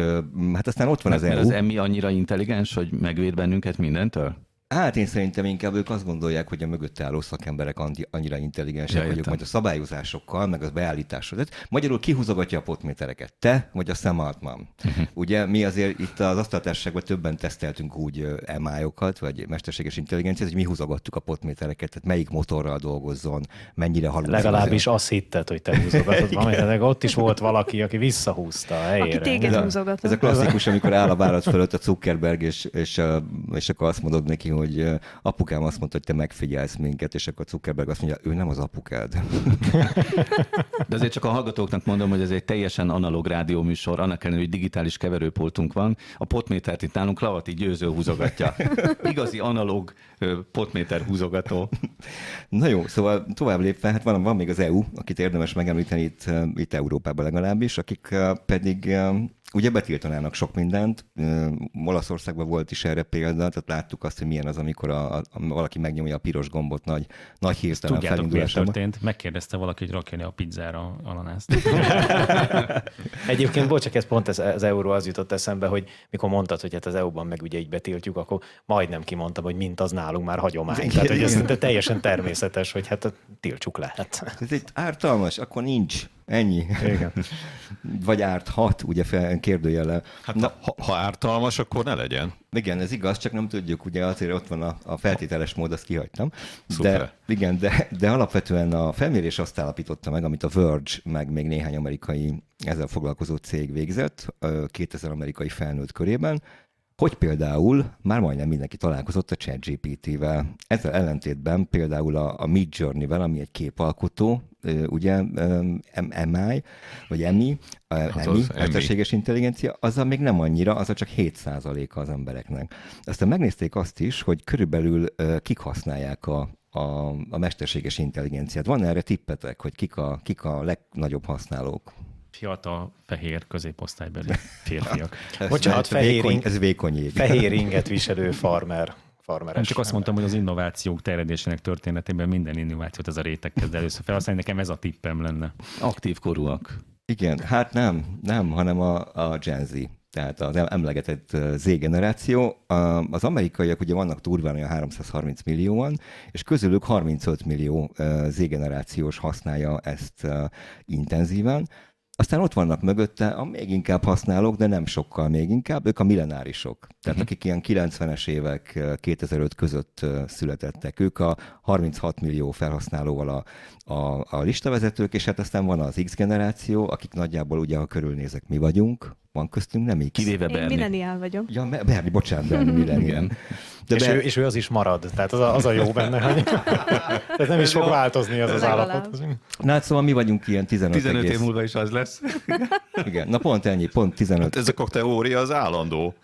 hát aztán ott van az Mert EU. az EMI annyira intelligens, hogy megvéd bennünket mindentől? Hát én szerintem inkább ők azt gondolják, hogy a mögött álló szakemberek annyira intelligensek, ja, hogy ők majd a szabályozásokkal, meg az beállításod. Tehát magyarul kihúzogatja a potmétereket? Te, vagy a Sam Altman? Uh-huh. Ugye mi azért itt az asztaltársaságban többen teszteltünk úgy emájokat, vagy mesterséges intelligenciát, hogy mi húzogattuk a potmétereket, tehát melyik motorral dolgozzon, mennyire halad. Legalábbis azt hitted, hogy te húzogatod valamit, ott is volt valaki, aki visszahúzta a helyére. Aki téged húzogatott. Ez a klasszikus, amikor áll a vállalat fölött a Zuckerberg, és, és, és akkor azt mondod neki, hogy apukám azt mondta, hogy te megfigyelsz minket, és akkor Zuckerberg azt mondja, ő nem az apukád. De azért csak a hallgatóknak mondom, hogy ez egy teljesen analóg rádióműsor, annak ellenére, hogy digitális keverőpultunk van. A potmétert itt nálunk Lavati Győző húzogatja. Igazi analóg potméter húzogató. Na jó, szóval tovább lépve, hát van, van még az EU, akit érdemes megemlíteni itt, itt Európában legalábbis, akik pedig ugye betiltanának sok mindent. Olaszországban volt is erre példa, tehát láttuk azt, hogy milyen az, amikor a, a, valaki megnyomja a piros gombot nagy, nagy hirtelen felindulásában. történt? Megkérdezte valaki, hogy rakjani a pizzára ananászt. Egyébként, bocs, ez pont ez, az euró az jutott eszembe, hogy mikor mondtad, hogy hát az EU-ban meg ugye így betiltjuk, akkor majdnem kimondtam, hogy mint az nálunk már hagyomány. Igen, Tehát, hogy ez teljesen természetes, hogy hát tiltsuk le. Hát. Ez egy ártalmas, akkor nincs. Ennyi. Igen. Vagy árthat, ugye fel, kérdőjellel. Hát Na, ha, ha ártalmas, akkor ne legyen. Igen, ez igaz, csak nem tudjuk, ugye azért ott van a, a feltételes mód, azt kihagytam. Szuper. De, igen, de, de alapvetően a felmérés azt állapította meg, amit a Verge, meg még néhány amerikai ezzel foglalkozó cég végzett, 2000 amerikai felnőtt körében, hogy például már majdnem mindenki találkozott a ChatGPT-vel. Ezzel ellentétben például a, a Mid Journey-vel, ami egy képalkotó, ugye MI, vagy EMI, EMI, mesterséges intelligencia, azzal még nem annyira, az csak 7%-a az embereknek. Aztán megnézték azt is, hogy körülbelül kik használják a, a, a mesterséges intelligenciát. Van erre tippetek, hogy kik a, kik a legnagyobb használók? Fiatal, fehér, középosztálybeli férfiak. Bocsánat, fehér, vékony, ez vékony ég. fehér inget viselő farmer. Farmeres. Nem csak azt mondtam, hogy az innovációk terjedésének történetében minden innovációt ez a réteg kezd először felhasználni. Nekem ez a tippem lenne. Aktív korúak. Igen, hát nem, nem, hanem a, a Gen Z tehát az emlegetett Z-generáció. Az amerikaiak ugye vannak turván olyan 330 millióan, és közülük 35 millió Z-generációs használja ezt intenzíven. Aztán ott vannak mögötte a még inkább használók, de nem sokkal még inkább, ők a millenárisok. Tehát uh-huh. akik ilyen 90-es évek, 2005 között születettek. Ők a 36 millió felhasználóval a, a, a listavezetők, és hát aztán van az X generáció, akik nagyjából ugye, ha körülnézek, mi vagyunk, van köztünk nem X. Kivéve Berni. Én milleniál vagyok. Ja, Berni, bocsánat, Berni, milleniál. De és, Ber... ő, és ő az is marad, tehát az a, az a jó benne, hogy ez nem is fog változni az az állapot. Na hát szóval mi vagyunk ilyen 15 15 egész... év múlva is az lesz. Igen, na pont ennyi, pont 15. Hát ez a teória az állandó.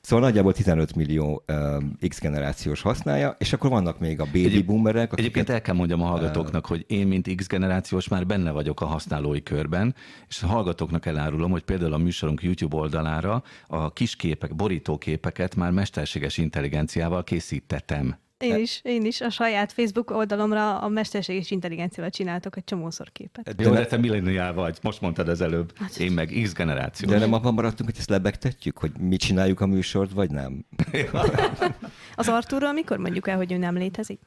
Szóval nagyjából 15 millió um, X generációs használja, és akkor vannak még a baby Egyéb, boomerek. Akiket, egyébként el kell mondjam a hallgatóknak, uh, hogy én, mint X generációs már benne vagyok a használói körben, és a hallgatóknak elárulom, hogy például a műsorunk YouTube oldalára a kisképek, borítóképeket már mesterséges intelligenciával készítettem. Én is, én is. A saját Facebook oldalomra a mesterséges intelligenciával csináltok egy csomószor képet. Jó, de te milleniál vagy, most mondtad az előbb. Hát, én meg X generáció. De nem abban maradtunk, hogy ezt lebegtetjük, hogy mi csináljuk a műsort, vagy nem? az Arturról mikor mondjuk el, hogy ő nem létezik?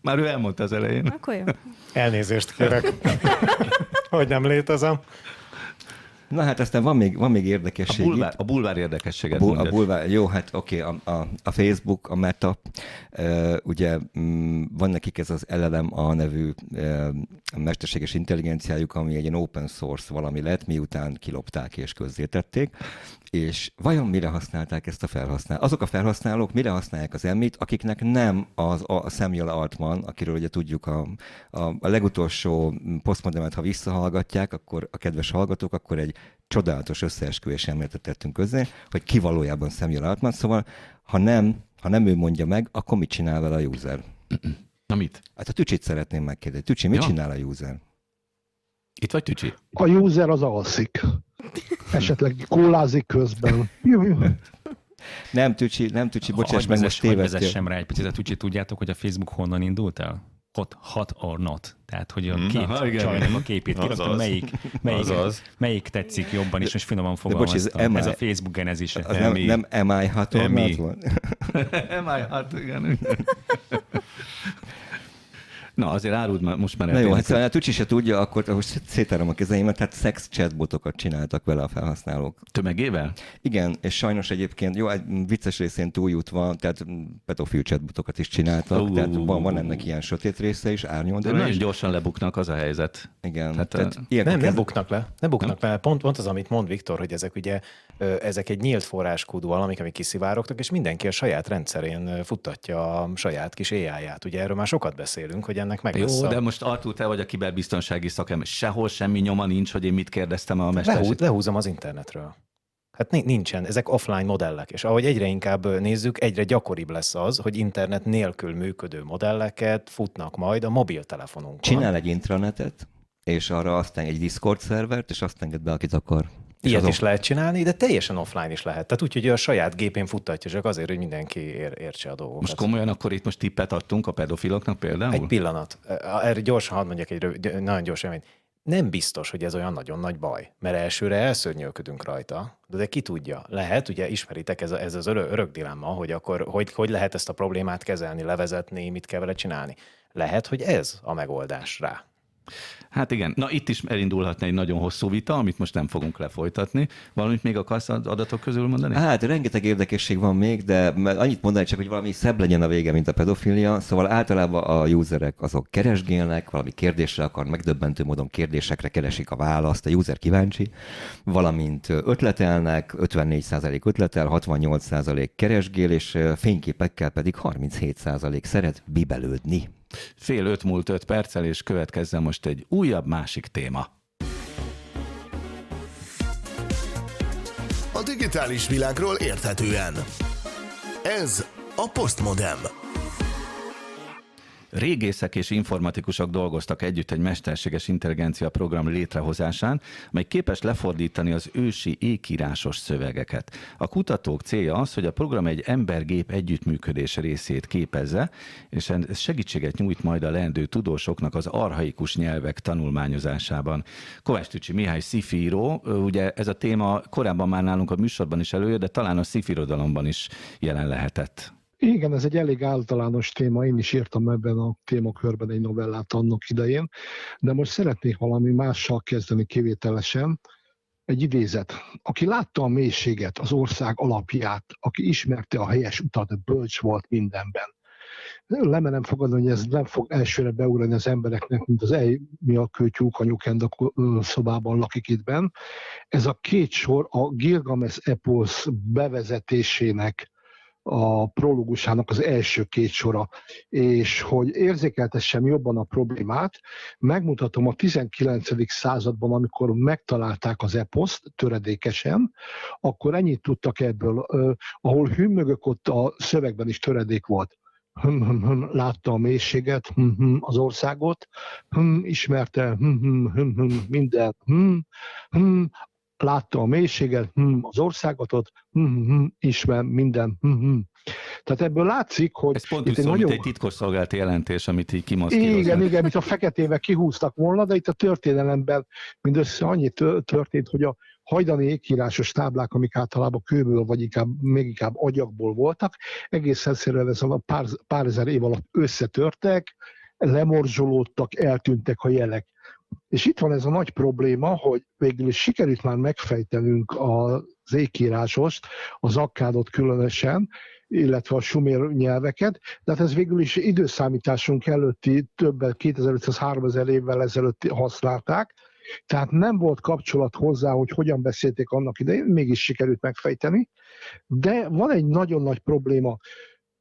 Már ő elmondta az elején. Akkor jó. Elnézést kérek, hogy nem létezem. Na hát aztán van még, van még érdekesség. A bulvár, a bulvár érdekességet a, bul, a bulvár, Jó, hát oké, okay, a, a, a Facebook, a Meta, uh, ugye um, van nekik ez az LLM a nevű uh, mesterséges intelligenciájuk, ami egy ilyen open source valami lett, miután kilopták és közzétették, és vajon mire használták ezt a felhasználót? Azok a felhasználók mire használják az emmit, akiknek nem az a Samuel Altman, akiről ugye tudjuk a, a, a legutolsó posztmodemet, ha visszahallgatják, akkor a kedves hallgatók, akkor egy csodálatos összeesküvés elméletet tettünk közé, hogy ki valójában Samuel Altman, szóval ha nem, ha nem ő mondja meg, akkor mit csinál vele a user? Na mit? Hát a Tücsit szeretném megkérdezni. Tücsi, mit ja. csinál a user? Itt vagy Tücsi? A user az alszik. Esetleg kólázik közben. Nem, Tücsi, nem Tücsi, bocsáss meg, most tévedtél. sem rá egy picit, a Tücsi, tudjátok, hogy a Facebook honnan indult el? Hot, hot or not. Tehát, hogy a hmm. két Aha, csajnak a képét kiraktam, melyik, melyik, az. melyik tetszik jobban, és most finoman fogalmaztam. ez, ez a Facebook genezise. Az nem, nem MI hot or not volt? MI hot, igen. Na, azért áruld már most már. Na jó, hát szóval a Tucsi se tudja, akkor most szétárom a kezeimet, tehát szex chatbotokat csináltak vele a felhasználók. Tömegével? Igen, és sajnos egyébként, jó, egy vicces részén túljutva, tehát pedofil chatbotokat is csináltak, uh, tehát van, van ennek ilyen sötét része is, árnyol. De nagyon gyorsan lebuknak, az a helyzet. Igen. Tehát, tehát nem, kezd... nem buknak le. Nem buknak nem? le. Pont, pont az, amit mond Viktor, hogy ezek ugye ezek egy nyílt forráskódú valamik, amik kiszivárogtak, és mindenki a saját rendszerén futtatja a saját kis AI-ját. Ugye erről már sokat beszélünk, hogy ennek meg Jó, lesz a... de most Artur, te vagy a kiberbiztonsági szakember. Sehol semmi nyoma nincs, hogy én mit kérdeztem a mesterség. Lehú, lehúzom az internetről. Hát nincsen, ezek offline modellek, és ahogy egyre inkább nézzük, egyre gyakoribb lesz az, hogy internet nélkül működő modelleket futnak majd a mobiltelefonunkon. Csinál egy intranetet, és arra aztán egy Discord szervert, és azt enged be, akit akar. Ilyet is lehet csinálni, de teljesen offline is lehet. Tehát úgy, hogy a saját gépén futtatja, csak azért, hogy mindenki ér, értse a dolgokat. Most komolyan akkor itt most tippet adtunk a pedofiloknak például? Egy pillanat. Erre gyorsan hadd mondjak egy nagyon gyors élményt. Nem biztos, hogy ez olyan nagyon nagy baj, mert elsőre elszörnyölködünk rajta, de, de ki tudja. Lehet, ugye ismeritek, ez, a, ez az örök, örök dilemma, hogy akkor hogy, hogy lehet ezt a problémát kezelni, levezetni, mit kell vele csinálni. Lehet, hogy ez a megoldás rá. Hát igen, na itt is elindulhatna egy nagyon hosszú vita, amit most nem fogunk lefolytatni. Valamit még akarsz adatok közül mondani? Hát rengeteg érdekesség van még, de annyit mondani csak, hogy valami szebb legyen a vége, mint a pedofilia. Szóval általában a userek azok keresgélnek, valami kérdésre akar, megdöbbentő módon kérdésekre keresik a választ, a user kíváncsi, valamint ötletelnek, 54% ötletel, 68% keresgél, és fényképekkel pedig 37% szeret bibelődni. Fél öt múlt öt perccel, és következzen most egy újabb másik téma. A digitális világról érthetően. Ez a Postmodem. Régészek és informatikusok dolgoztak együtt egy mesterséges intelligencia program létrehozásán, mely képes lefordítani az ősi ékírásos szövegeket. A kutatók célja az, hogy a program egy embergép együttműködés részét képezze, és ez segítséget nyújt majd a leendő tudósoknak az arhaikus nyelvek tanulmányozásában. Kovács Tücsi Mihály szifíró, ugye ez a téma korábban már nálunk a műsorban is előjött, de talán a szifirodalomban is jelen lehetett. Igen, ez egy elég általános téma, én is írtam ebben a témakörben egy novellát annak idején, de most szeretnék valami mással kezdeni kivételesen. Egy idézet. Aki látta a mélységet, az ország alapját, aki ismerte a helyes utat, bölcs volt mindenben. Lemenem fogadni, hogy ez nem fog elsőre beugrani az embereknek, mint az ej, mi a kőtyúk, a nyukend szobában lakik itt benn. Ez a két sor a Gilgames Epos bevezetésének a prologusának az első két sora, és hogy érzékeltessem jobban a problémát, megmutatom a 19. században, amikor megtalálták az eposzt töredékesen, akkor ennyit tudtak ebből, ahol hümmögök, ott a szövegben is töredék volt. Látta a mélységet, az országot, ismerte hm, látta a mélységet, hm, az országot, hm, hm, hm, ismer minden. Hm, hm. Tehát ebből látszik, hogy... Ez pont itt egy, nagyon... egy titkosszolgálati jelentés, amit így kimaszkíroznak. Igen, igen, mint a feketével kihúztak volna, de itt a történelemben mindössze annyi történt, hogy a hajdani ékírásos táblák, amik általában kőből, vagy inkább, még inkább agyakból voltak, egész egyszerűen ez a pár, pár ezer év alatt összetörtek, lemorzsolódtak, eltűntek a jelek. És itt van ez a nagy probléma, hogy végül is sikerült már megfejtenünk az ékírásost, az akkádot különösen, illetve a sumér nyelveket, de hát ez végül is időszámításunk előtti többet 2500-3000 évvel ezelőtt használták, tehát nem volt kapcsolat hozzá, hogy hogyan beszélték annak idején, mégis sikerült megfejteni, de van egy nagyon nagy probléma.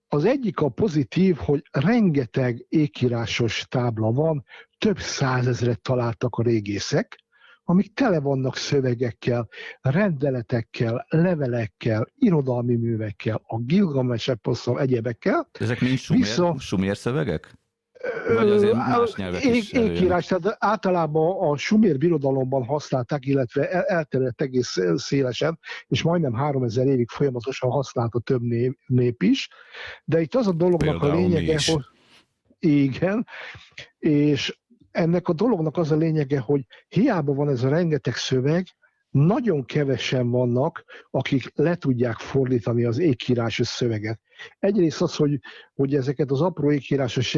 Az egyik a pozitív, hogy rengeteg ékírásos tábla van, több százezret találtak a régészek, amik tele vannak szövegekkel, rendeletekkel, levelekkel, irodalmi művekkel, a Gilgamesh eposzal, egyebekkel. Ezek mind sumér, Vissza... sumér szövegek? Vagy azért más nyelvek is Ékírás, tehát általában a sumér birodalomban használták, illetve elterjedt egész szélesen, és majdnem 3000 évig folyamatosan használta több nép, nép is. De itt az a dolognak Például a lényege, hogy igen, és ennek a dolognak az a lényege, hogy hiába van ez a rengeteg szöveg, nagyon kevesen vannak, akik le tudják fordítani az ékírásos szöveget. Egyrészt az, hogy, hogy ezeket az apró ékírásos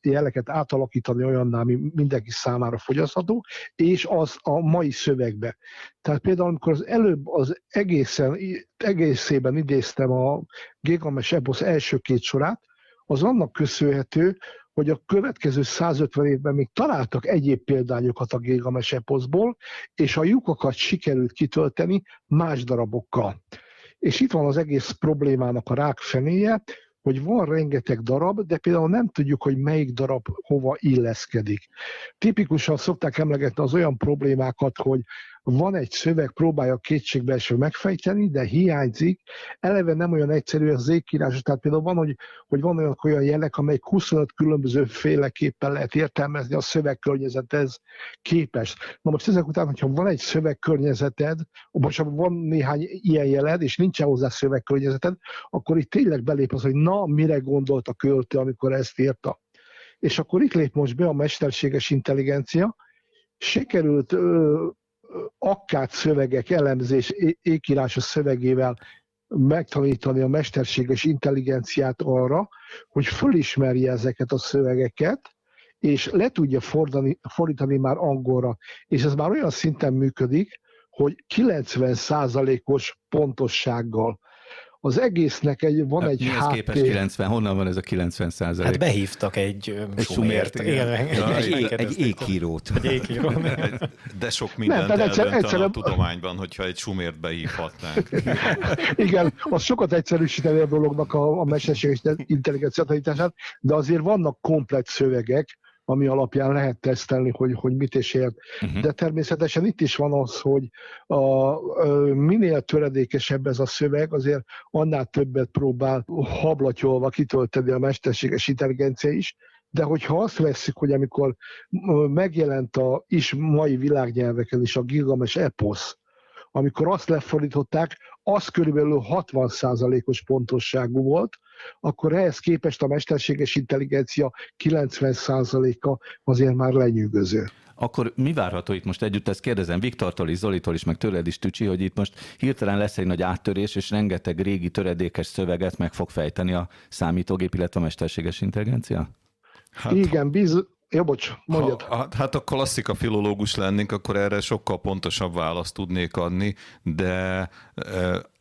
jeleket átalakítani olyanná, ami mindenki számára fogyasztható, és az a mai szövegbe. Tehát például, amikor az előbb az egészen, egészében idéztem a Gigames Epos első két sorát, az annak köszönhető, hogy a következő 150 évben még találtak egyéb példányokat a Gilgamesh eposzból, és a lyukokat sikerült kitölteni más darabokkal. És itt van az egész problémának a rákfenéje, hogy van rengeteg darab, de például nem tudjuk, hogy melyik darab hova illeszkedik. Tipikusan szokták emlegetni az olyan problémákat, hogy van egy szöveg, próbálja kétségbeeső megfejteni, de hiányzik. Eleve nem olyan egyszerű az ékírás, tehát például van, hogy, hogy van olyan, olyan jelek, amelyek 25 különböző féleképpen lehet értelmezni a szövegkörnyezethez képes. Na most ezek után, hogyha van egy szövegkörnyezeted, most van néhány ilyen jeled, és nincsen hozzá szövegkörnyezeted, akkor itt tényleg belép az, hogy na, mire gondolt a költő, amikor ezt írta. És akkor itt lép most be a mesterséges intelligencia, sikerült akkát szövegek elemzés, ékírásos szövegével megtanítani a mesterséges intelligenciát arra, hogy fölismerje ezeket a szövegeket, és le tudja fordani, fordítani már angolra, és ez már olyan szinten működik, hogy 90%-os pontossággal az egésznek egy, van egy Mihez háttér. képest 90? Honnan van ez a 90 százalék? Hát behívtak egy, egy sumért. Igen. Ja, egy, egy, egy. De sok mindent Nem, egyszer, egyszer, a tudományban, hogyha egy sumért behívhatnánk. Igen, az sokat egyszerűsíteni a dolognak a, a mesterséges intelligencia tanítását, de azért vannak komplex szövegek, ami alapján lehet tesztelni, hogy, hogy mit is ért. Uh-huh. De természetesen itt is van az, hogy a, a, minél töredékesebb ez a szöveg, azért annál többet próbál hablatyolva kitölteni a mesterséges intelligencia is, de hogyha azt veszik, hogy amikor megjelent a is mai világnyelveken is a Gilgames Epos, amikor azt lefordították, az körülbelül 60%-os pontosságú volt, akkor ehhez képest a mesterséges intelligencia 90%-a azért már lenyűgöző. Akkor mi várható itt most együtt? Ezt kérdezem Viktortól is, Zolitól is, meg tőled is, Tücsi, hogy itt most hirtelen lesz egy nagy áttörés, és rengeteg régi töredékes szöveget meg fog fejteni a számítógép, illetve a mesterséges intelligencia? Hát, Igen, biz, Ja, bocs, mondjad. Ha, hát a klasszika filológus lennénk, akkor erre sokkal pontosabb választ tudnék adni, de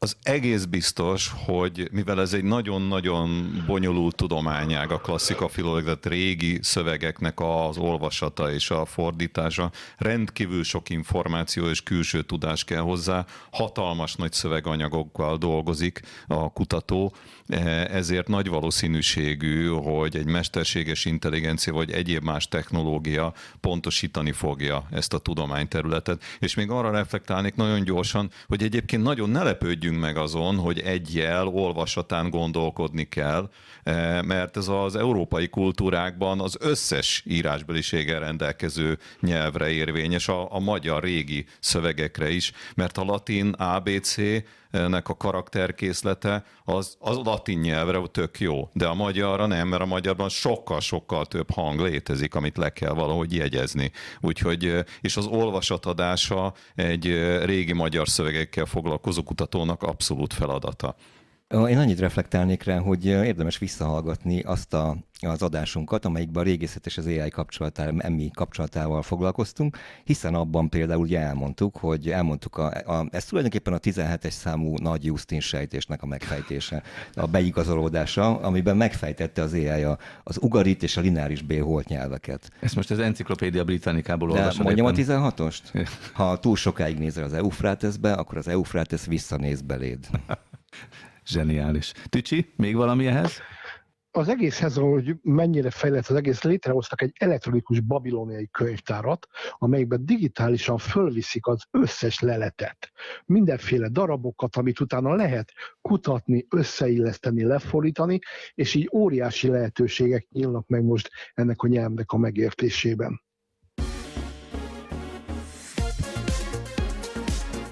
az egész biztos, hogy mivel ez egy nagyon-nagyon bonyolult tudományág, a klasszika filológia, régi szövegeknek az olvasata és a fordítása, rendkívül sok információ és külső tudás kell hozzá, hatalmas nagy szöveganyagokkal dolgozik a kutató, ezért nagy valószínűségű, hogy egy mesterséges intelligencia vagy egyéb más technológia pontosítani fogja ezt a tudományterületet. És még arra reflektálnék nagyon gyorsan, hogy egyébként nagyon ne lepődjünk meg azon, hogy egy jel olvasatán gondolkodni kell, mert ez az európai kultúrákban az összes írásbeliséggel rendelkező nyelvre érvényes, a, a magyar régi szövegekre is, mert a latin ABC nek a karakterkészlete az, az latin nyelvre tök jó, de a magyarra nem, mert a magyarban sokkal-sokkal több hang létezik, amit le kell valahogy jegyezni. Úgyhogy, és az olvasatadása egy régi magyar szövegekkel foglalkozó kutatónak abszolút feladata. Én annyit reflektálnék rá, hogy érdemes visszahallgatni azt a, az adásunkat, amelyikben a régészet és az AI kapcsolatával, emmi kapcsolatával foglalkoztunk, hiszen abban például ugye elmondtuk, hogy elmondtuk, a, a, ez tulajdonképpen a 17-es számú nagy Justin sejtésnek a megfejtése, a beigazolódása, amiben megfejtette az AI a, az ugarit és a lineáris B holt nyelveket. Ezt most az Enciklopédia Britannikából olvasom. Mondjam a 16-ost? Ha túl sokáig nézel az Eufráteszbe, akkor az Eufrátesz visszanéz beléd. Zseniális. Tücsi, még valami ehhez? Az egészhez, hogy mennyire fejlett az egész, létrehoztak egy elektronikus babiloniai könyvtárat, amelyikben digitálisan fölviszik az összes leletet. Mindenféle darabokat, amit utána lehet kutatni, összeilleszteni, lefordítani, és így óriási lehetőségek nyílnak meg most ennek a nyelvnek a megértésében.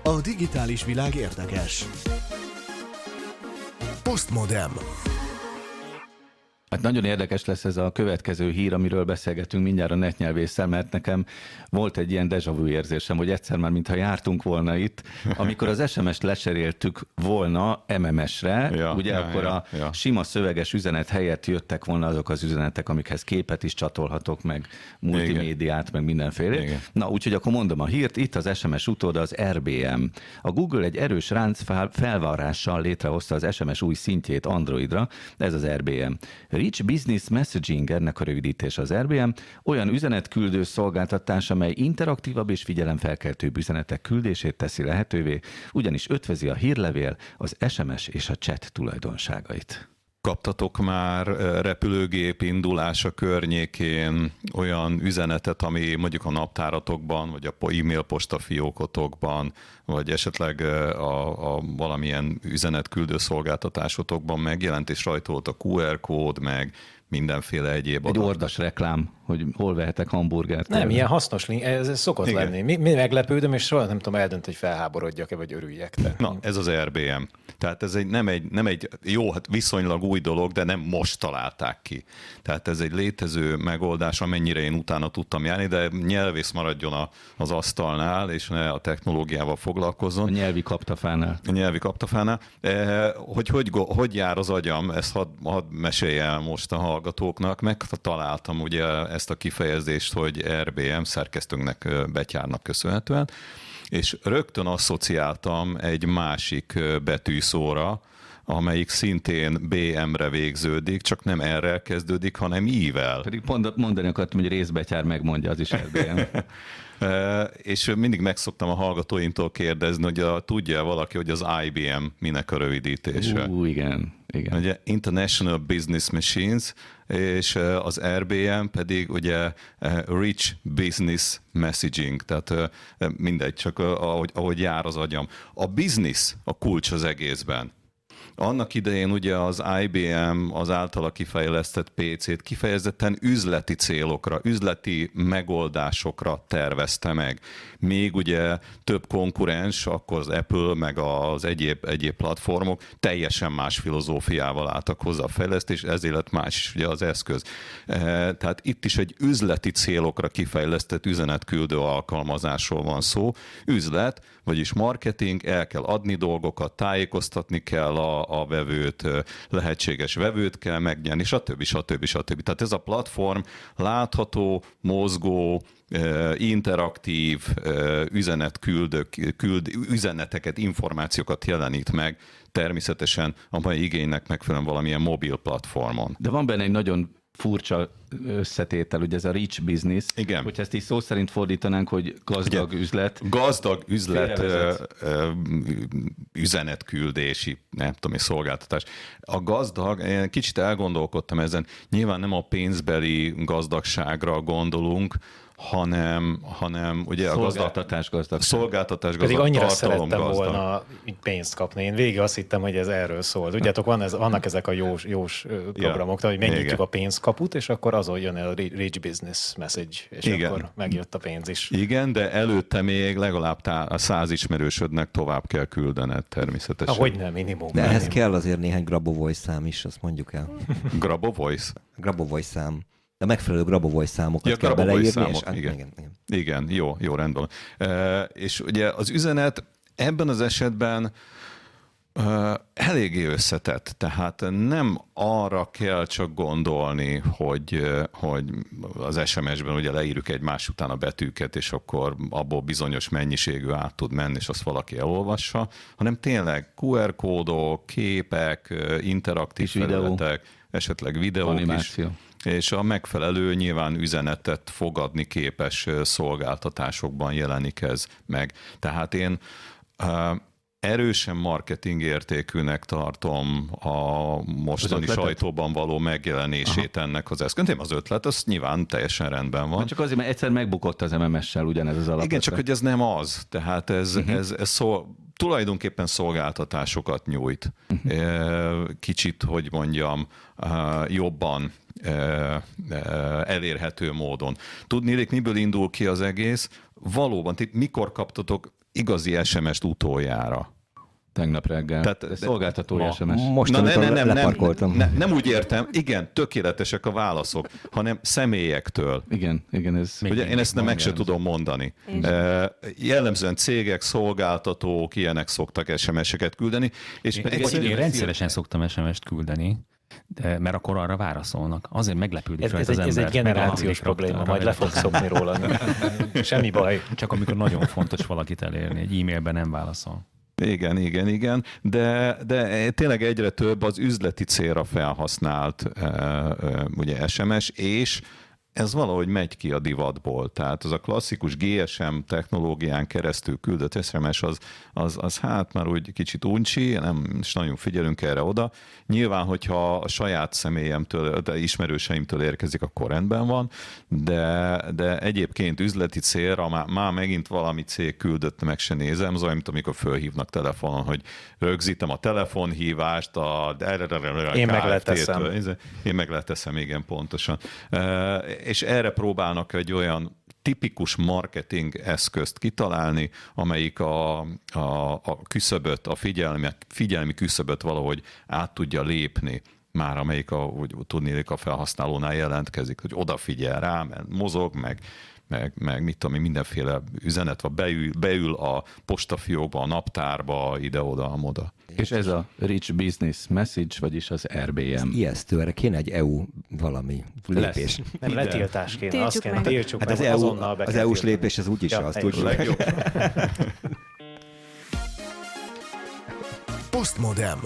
A digitális világ érdekes. Postmodem. Hát nagyon érdekes lesz ez a következő hír, amiről beszélgetünk mindjárt a netnyelvésszel, mert nekem volt egy ilyen deja vu érzésem, hogy egyszer már mintha jártunk volna itt, amikor az SMS-t leseréltük volna MMS-re, ja, ugye ja, akkor ja, a ja. sima szöveges üzenet helyett jöttek volna azok az üzenetek, amikhez képet is csatolhatok, meg multimédiát, Igen. meg mindenféle. Igen. Na, úgyhogy akkor mondom a hírt, itt az SMS utód az RBM. A Google egy erős ránc felvarrással létrehozta az SMS új szintjét Androidra, ez az RBM. Rich Business Messaging, ennek a rövidítés az RBM, olyan üzenetküldő szolgáltatás, amely interaktívabb és figyelemfelkeltőbb üzenetek küldését teszi lehetővé, ugyanis ötvezi a hírlevél, az SMS és a chat tulajdonságait kaptatok már repülőgép indulása környékén olyan üzenetet, ami mondjuk a naptáratokban, vagy a e-mail postafiókotokban, vagy esetleg a, a valamilyen üzenetküldő szolgáltatásotokban megjelent, és rajta volt a QR kód, meg mindenféle egyéb Egy adat. ordas reklám, hogy hol vehetek hamburgert. Nem, ilyen hasznos link, ez, ez szokott Igen. lenni. Mi, mi meglepődöm, és soha nem tudom eldönt, hogy felháborodjak-e, vagy örüljek. Te. Na, ez az RBM. Tehát ez egy, nem, egy, nem egy, jó, hát viszonylag új dolog, de nem most találták ki. Tehát ez egy létező megoldás, amennyire én utána tudtam járni, de nyelvész maradjon a, az asztalnál, és ne a technológiával foglalkozzon. A nyelvi kaptafánál. A nyelvi kaptafánál. E, hogy, hogy hogy jár az agyam, ezt hadd had mesélj el most a hallgatóknak, megtaláltam ugye ezt a kifejezést, hogy RBM szerkesztőnknek Betyárnak köszönhetően, és rögtön asszociáltam egy másik betűszóra, amelyik szintén BM-re végződik, csak nem erre kezdődik, hanem I-vel. Pedig pont mondani akartam, hogy részbetyár megmondja, az is RBM. és mindig megszoktam a hallgatóimtól kérdezni, hogy a, tudja valaki, hogy az IBM minek a rövidítése. Ú, igen. igen. Ugye International Business Machines, és az RBM pedig ugye Rich Business Messaging, tehát mindegy, csak ahogy, ahogy jár az agyam. A business a kulcs az egészben. Annak idején ugye az IBM az általa kifejlesztett PC-t kifejezetten üzleti célokra, üzleti megoldásokra tervezte meg. Még ugye több konkurens, akkor az Apple meg az egyéb, egyéb platformok teljesen más filozófiával álltak hozzá a fejlesztés, ezért lett más is ugye az eszköz. E, tehát itt is egy üzleti célokra kifejlesztett üzenetküldő alkalmazásról van szó. Üzlet, vagyis marketing, el kell adni dolgokat, tájékoztatni kell a, a vevőt, lehetséges vevőt kell megnyerni, stb. stb. stb. Tehát ez a platform látható, mozgó, interaktív üzenet küld, küld üzeneteket, információkat jelenít meg természetesen a mai igénynek megfelelően valamilyen mobil platformon. De van benne egy nagyon furcsa összetétel, ugye ez a rich business. Igen. Hogyha ezt így szó szerint fordítanánk, hogy gazdag ugye, üzlet. Gazdag üzlet, üzenetküldési, nem tudom, szolgáltatás. A gazdag, én kicsit elgondolkodtam ezen, nyilván nem a pénzbeli gazdagságra gondolunk, hanem, hanem ugye a szolgáltatás gazdag. Szolgáltatás gazdag, Pedig annyira szerettem gazdag. volna pénzt kapni. Én végig azt hittem, hogy ez erről szól. Tudjátok, van ez, vannak ezek a jós, jós programok, ja, hogy megnyitjuk Igen. a pénzkaput, és akkor azon jön a rich business message, és Igen. akkor megjött a pénz is. Igen, de előtte még legalább tá- a száz ismerősödnek tovább kell küldened természetesen. Hogy nem, minimum. De ehhez kell azért néhány Grabovoi szám is, azt mondjuk el. Grabovoi? Grabovoi szám de megfelelő Grabovoi számokat ja, kell beleírni. Számok, és, igen. Igen, igen. igen, jó, jó, rendben. E, és ugye az üzenet ebben az esetben eléggé összetett, tehát nem arra kell csak gondolni, hogy, hogy az SMS-ben ugye leírjuk egymás után a betűket, és akkor abból bizonyos mennyiségű át tud menni, és azt valaki elolvassa, hanem tényleg QR kódok, képek, interaktív felületek, esetleg videók Animáció. is és a megfelelő nyilván üzenetet fogadni képes szolgáltatásokban jelenik ez meg. Tehát én erősen marketing értékűnek tartom a mostani sajtóban való megjelenését Aha. ennek az eszköz. Nem az ötlet, az nyilván teljesen rendben van. Hát csak azért, mert egyszer megbukott az MMS-sel ugyanez az alapvető. Igen, csak hogy ez nem az. Tehát ez, uh-huh. ez, ez szó, tulajdonképpen szolgáltatásokat nyújt. Uh-huh. Kicsit, hogy mondjam, jobban elérhető módon. Tudni, miből indul ki az egész? Valóban, mikor kaptatok igazi SMS-t utoljára? Tegnap reggel. Tehát, de szolgáltatói SMS. Most, Na, ne, ne, nem, nem, nem, nem úgy értem, igen, tökéletesek a válaszok, hanem személyektől. Igen, igen. Ez Ugye én ezt nem meg se tudom mondani. Jellemzően cégek, szolgáltatók, ilyenek szoktak SMS-eket küldeni. És én, én, én rendszeresen szoktam SMS-t küldeni, de, mert akkor arra válaszolnak. Azért meglepődik ez, ez, egy, ez egy generációs probléma, majd le fog szokni róla. Semmi baj. Csak amikor nagyon fontos valakit elérni, egy e-mailben nem válaszol. Igen, igen, igen, de, de tényleg egyre több az üzleti célra felhasznált ugye SMS, és ez valahogy megy ki a divatból. Tehát az a klasszikus GSM technológián keresztül küldött SMS az, az, az hát már úgy kicsit uncsi, nem is nagyon figyelünk erre oda. Nyilván, hogyha a saját személyemtől, de ismerőseimtől érkezik, akkor rendben van, de, de egyébként üzleti célra már, már megint valami cég küldött, meg se nézem, olyan, mint amikor fölhívnak telefonon, hogy rögzítem a telefonhívást, a... Én meg leteszem. Én meg leteszem, igen, pontosan és erre próbálnak egy olyan tipikus marketing eszközt kitalálni, amelyik a, a, a küszöböt, a figyelmi, figyelmi küszöböt valahogy át tudja lépni már amelyik a, úgy tudni, a felhasználónál jelentkezik, hogy odafigyel rá, mert mozog, meg meg, meg mit tudom én, mindenféle üzenet, vagy beül, beül a postafiókba, a naptárba, ide-oda, amoda. És ez a Rich Business Message, vagyis az RBM. Ijesztő, erre kéne egy EU valami lépés. Nem, Minden. letiltás kéne, Tiltsuk azt kéne, meg. tiltsuk Hát meg, az, EU, azonnal be az kell EU-s tiltani. lépés az úgyis Ja, azt tudjuk. Postmodem.